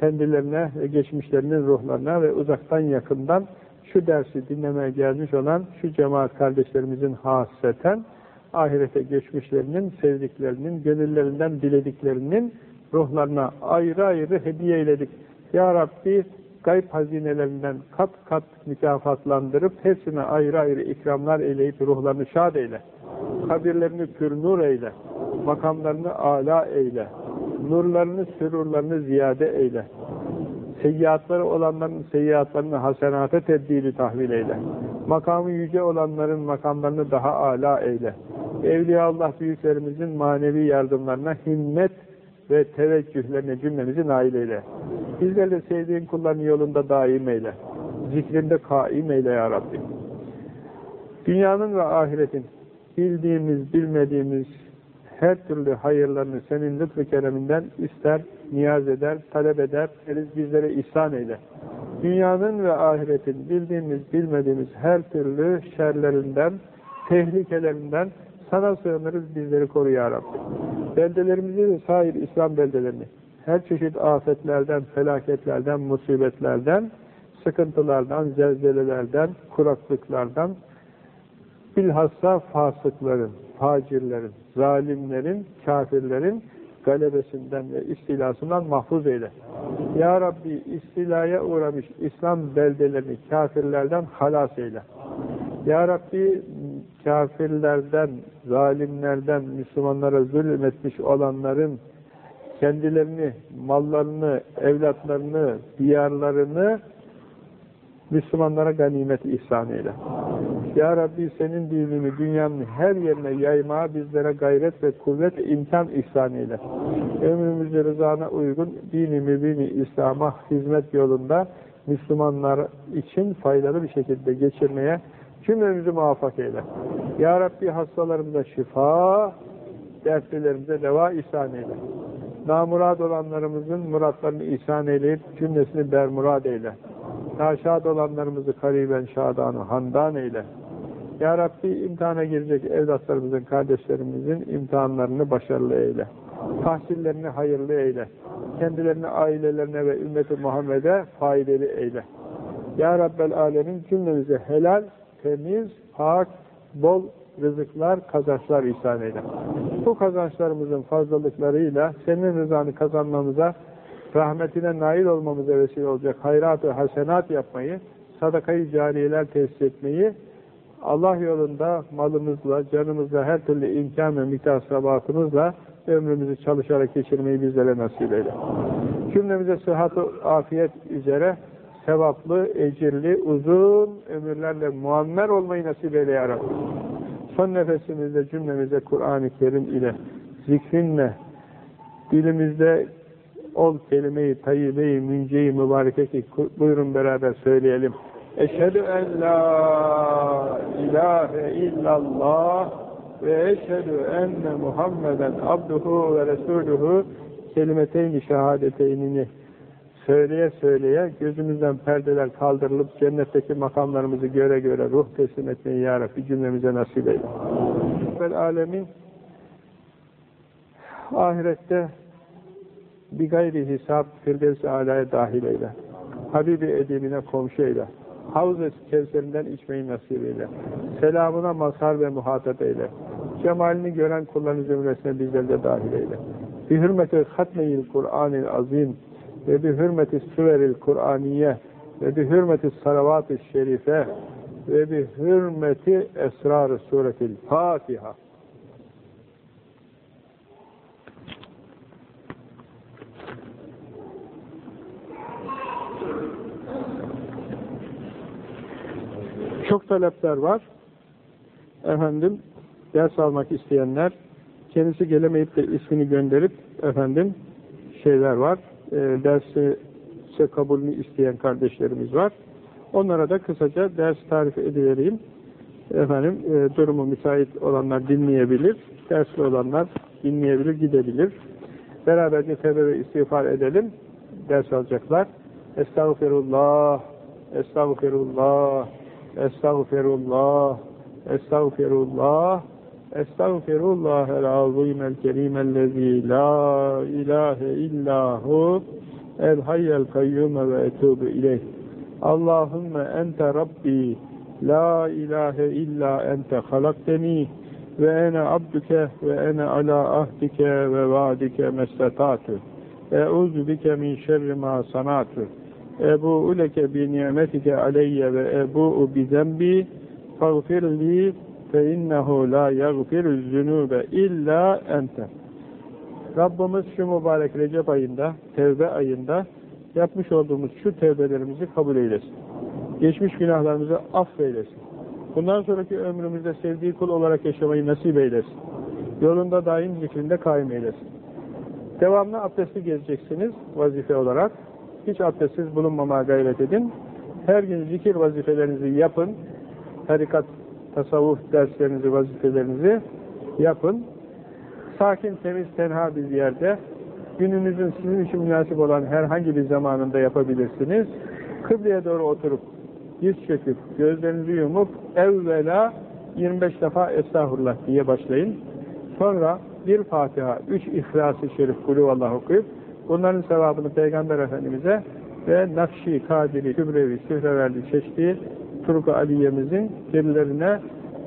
kendilerine ve geçmişlerinin ruhlarına ve uzaktan yakından şu dersi dinlemeye gelmiş olan şu cemaat kardeşlerimizin hasreten ahirete geçmişlerinin, sevdiklerinin, gönüllerinden dilediklerinin ruhlarına ayrı ayrı hediye eyledik. Ya Rabbi gayb hazinelerinden kat kat mükafatlandırıp hepsine ayrı ayrı ikramlar eyleyip ruhlarını şad eyle. Kabirlerini pür eyle. Makamlarını âlâ eyle. Nurlarını, sürurlarını ziyade eyle. Seyyiatları olanların seyyiatlarını hasenata tebdili tahvil eyle. Makamı yüce olanların makamlarını daha âlâ eyle. Evliyaullah büyüklerimizin manevi yardımlarına himmet ve teveccühlerine cümlemizi nail eyle. Bizleri de sevdiğin kulların yolunda daim eyle. Zikrinde kaim eyle ya Rabbi. Dünyanın ve ahiretin bildiğimiz, bilmediğimiz her türlü hayırlarını senin lütfu kereminden ister, niyaz eder, talep eder, deriz bizlere ihsan eyle. Dünyanın ve ahiretin bildiğimiz, bilmediğimiz her türlü şerlerinden, tehlikelerinden sana sığınırız, bizleri koru ya Rabbi. Beldelerimizi ve sair İslam beldelerini her çeşit afetlerden, felaketlerden, musibetlerden, sıkıntılardan, zelzelelerden, kuraklıklardan, bilhassa fasıkların, facirlerin, zalimlerin, kafirlerin galebesinden ve istilasından mahfuz eyle. Ya Rabbi istilaya uğramış İslam beldelerini kafirlerden halas eyle. Ya Rabbi kafirlerden, zalimlerden, Müslümanlara zulmetmiş olanların kendilerini, mallarını, evlatlarını, diyarlarını Müslümanlara ganimet ihsan eyle. Ya Rabbi senin dinini dünyanın her yerine yaymaya bizlere gayret ve kuvvet imkan ihsan eyle. Ömrümüzü rızana uygun dini mübini İslam'a hizmet yolunda Müslümanlar için faydalı bir şekilde geçirmeye cümlemizi muvaffak eyle. Ya Rabbi hastalarımıza şifa, dertlilerimize deva ihsan eyle. Namurad olanlarımızın muratlarını ihsan eyleyip cümlesini bermurad eyle. Naşad olanlarımızı kariben şadanı handan eyle. Ya Rabbi imtihana girecek evlatlarımızın, kardeşlerimizin imtihanlarını başarılı eyle. Tahsillerini hayırlı eyle. Kendilerini, ailelerine ve ümmeti Muhammed'e faydalı eyle. Ya Rabbel Alemin cümlemize helal, temiz, hak, bol rızıklar, kazançlar ihsan eyle. Bu kazançlarımızın fazlalıklarıyla senin rızanı kazanmamıza, rahmetine nail olmamıza vesile olacak hayrat-ı hasenat yapmayı, sadakayı cariyeler tesis etmeyi, Allah yolunda malımızla, canımızla, her türlü imkan ve miktar sabahatımızla ömrümüzü çalışarak geçirmeyi bizlere nasip eyle. Cümlemize sıhhat afiyet üzere sevaplı, ecirli, uzun ömürlerle muammer olmayı nasip eyle ya Rabbi. Son nefesimizde cümlemize Kur'an-ı Kerim ile, zikrinle, dilimizde ol kelime-i tayyibe-i münce-i mübareke ki buyurun beraber söyleyelim. Eşhedü en la ilahe illallah ve eşhedü enne Muhammeden abduhu ve resuluhu kelimeteyn-i şehadeteynini söyleye söyleye gözümüzden perdeler kaldırılıp cennetteki makamlarımızı göre göre ruh teslim etmeyi ya Rabbi cümlemize nasip eyle. Vel alemin ahirette bir gayri hesap Firdevs-i Ala'ya dahil eyle. Habibi edibine komşu eyle. Havz-ı Kevserinden içmeyi nasip eyle. Selamına mazhar ve muhatap eyle. Cemalini gören kulların zümresine bizleri de dahil eyle. Bi hürmeti hatmeyil Kur'anil azim ve bi hürmeti süveril Kur'aniye ve bi hürmeti salavat-ı şerife ve bi hürmeti esrar-ı suretil Fatiha. Çok talepler var. Efendim, ders almak isteyenler, kendisi gelemeyip de ismini gönderip, efendim, şeyler var. E, dersi kabulünü isteyen kardeşlerimiz var. Onlara da kısaca ders tarif edivereyim. Efendim, e, durumu müsait olanlar dinleyebilir, dersli olanlar dinleyebilir, gidebilir. Beraberce tevbe ve istiğfar edelim. Ders alacaklar. Estağfirullah, estağfirullah, Estağfirullah, estağfirullah, estağfirullah el azim el kerim ellezî la ilahe illahu el hayyel kayyume ve etubu ileyh. Allahümme ente Rabbi, la ilahe illa ente halakteni ve ene abduke ve ene ala ahdike ve vaadike mestetatu. Euzu bike min şerri ma sanatu. Ebu'u leke bi ni'metike aleyye ve ebu'u bi zembi fagfir li fe innehu la yagfiru zünube illa ente. Rabbimiz şu mübarek Recep ayında, tevbe ayında yapmış olduğumuz şu tevbelerimizi kabul eylesin. Geçmiş günahlarımızı affeylesin. Bundan sonraki ömrümüzde sevdiği kul olarak yaşamayı nasip eylesin. Yolunda daim zikrinde kaim eylesin. Devamlı abdestli gezeceksiniz vazife olarak hiç abdestsiz bulunmamaya gayret edin. Her gün zikir vazifelerinizi yapın. Tarikat tasavvuf derslerinizi, vazifelerinizi yapın. Sakin, temiz, tenha bir yerde gününüzün sizin için münasip olan herhangi bir zamanında yapabilirsiniz. Kıbleye doğru oturup, diz çöküp, gözlerinizi yumup, evvela 25 defa Estağfurullah diye başlayın. Sonra bir Fatiha, üç İhlas-ı Şerif, Kulüvallah okuyup, bunların sevabını Peygamber Efendimiz'e ve Nakşi, Kadiri, Kübrevi, Sühreverli, Çeşdi, Turku Aliye'mizin birilerine,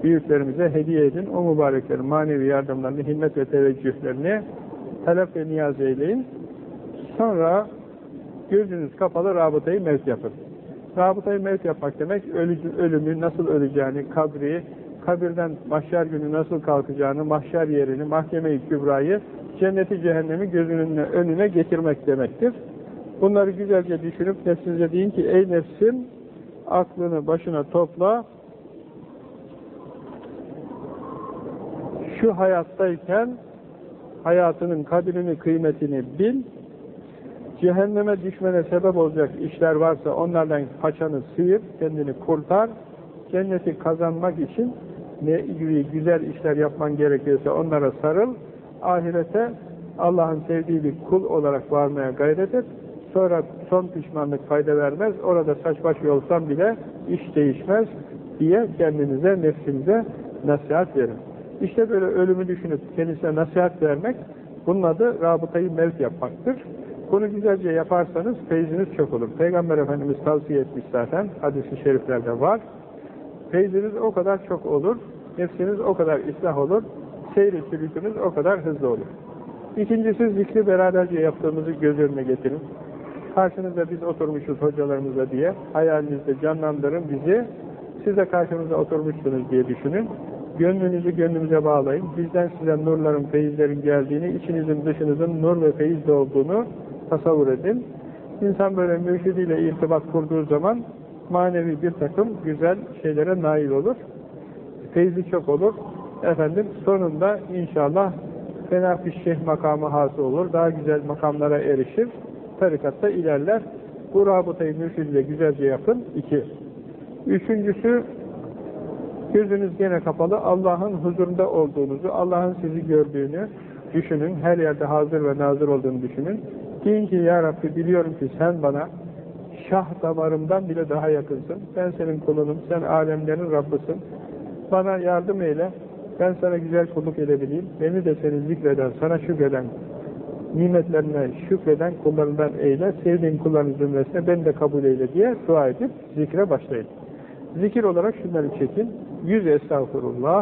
büyüklerimize hediye edin. O mübareklerin manevi yardımlarını, himmet ve teveccühlerini talep ve niyaz eyleyin. Sonra gözünüz kapalı rabıtayı mevt yapın. Rabıtayı mevt yapmak demek ölü, ölümü nasıl öleceğini, kabri, kabirden mahşer günü nasıl kalkacağını, mahşer yerini, mahkeme-i kübrayı, cenneti cehennemi gözünün önüne getirmek demektir. Bunları güzelce düşünüp nefsinize deyin ki ey nefsim aklını başına topla. Şu hayattayken hayatının kadrini, kıymetini bil. Cehenneme düşmene sebep olacak işler varsa onlardan paçanı sıyır, kendini kurtar. Cenneti kazanmak için ne gibi güzel işler yapman gerekiyorsa onlara sarıl ahirete Allah'ın sevdiği bir kul olarak varmaya gayret et sonra son pişmanlık fayda vermez orada saç baş yolsan bile iş değişmez diye kendinize, nefsinize nasihat verin. İşte böyle ölümü düşünüp kendisine nasihat vermek bunun adı rabıtayı mevt yapmaktır. Bunu güzelce yaparsanız feyziniz çok olur. Peygamber Efendimiz tavsiye etmiş zaten. Hadis-i şeriflerde var. Feyziniz o kadar çok olur. Nefsiniz o kadar ıslah olur. Seyri sülükünüz o kadar hızlı olur. İkincisi zikri beraberce yaptığımızı göz önüne getirin. Karşınızda biz oturmuşuz hocalarımızla diye hayalinizde canlandırın bizi. Siz de karşınıza oturmuşsunuz diye düşünün. Gönlünüzü gönlümüze bağlayın. Bizden size nurların, feyizlerin geldiğini, içinizin dışınızın nur ve feyizde olduğunu tasavvur edin. İnsan böyle mürşidiyle irtibat kurduğu zaman manevi bir takım güzel şeylere nail olur. Feyzi çok olur. Efendim sonunda inşallah fena şeyh makamı hasıl olur. Daha güzel makamlara erişir. Tarikatta ilerler. Bu rabıtayı mürşidiyle güzelce yapın. İki. Üçüncüsü gözünüz gene kapalı. Allah'ın huzurunda olduğunuzu, Allah'ın sizi gördüğünü düşünün. Her yerde hazır ve nazır olduğunu düşünün. Deyin ki Ya Rabbi biliyorum ki sen bana şah damarımdan bile daha yakınsın. Ben senin kulunum, sen alemlerin Rabbısın. Bana yardım eyle, ben sana güzel kulluk edebileyim. Beni de seni zikreden, sana şükreden, nimetlerine şükreden kullarından eyle, sevdiğin kulların zümresine beni de kabul eyle diye dua edip zikre başlayın. Zikir olarak şunları çekin. Yüz estağfurullah,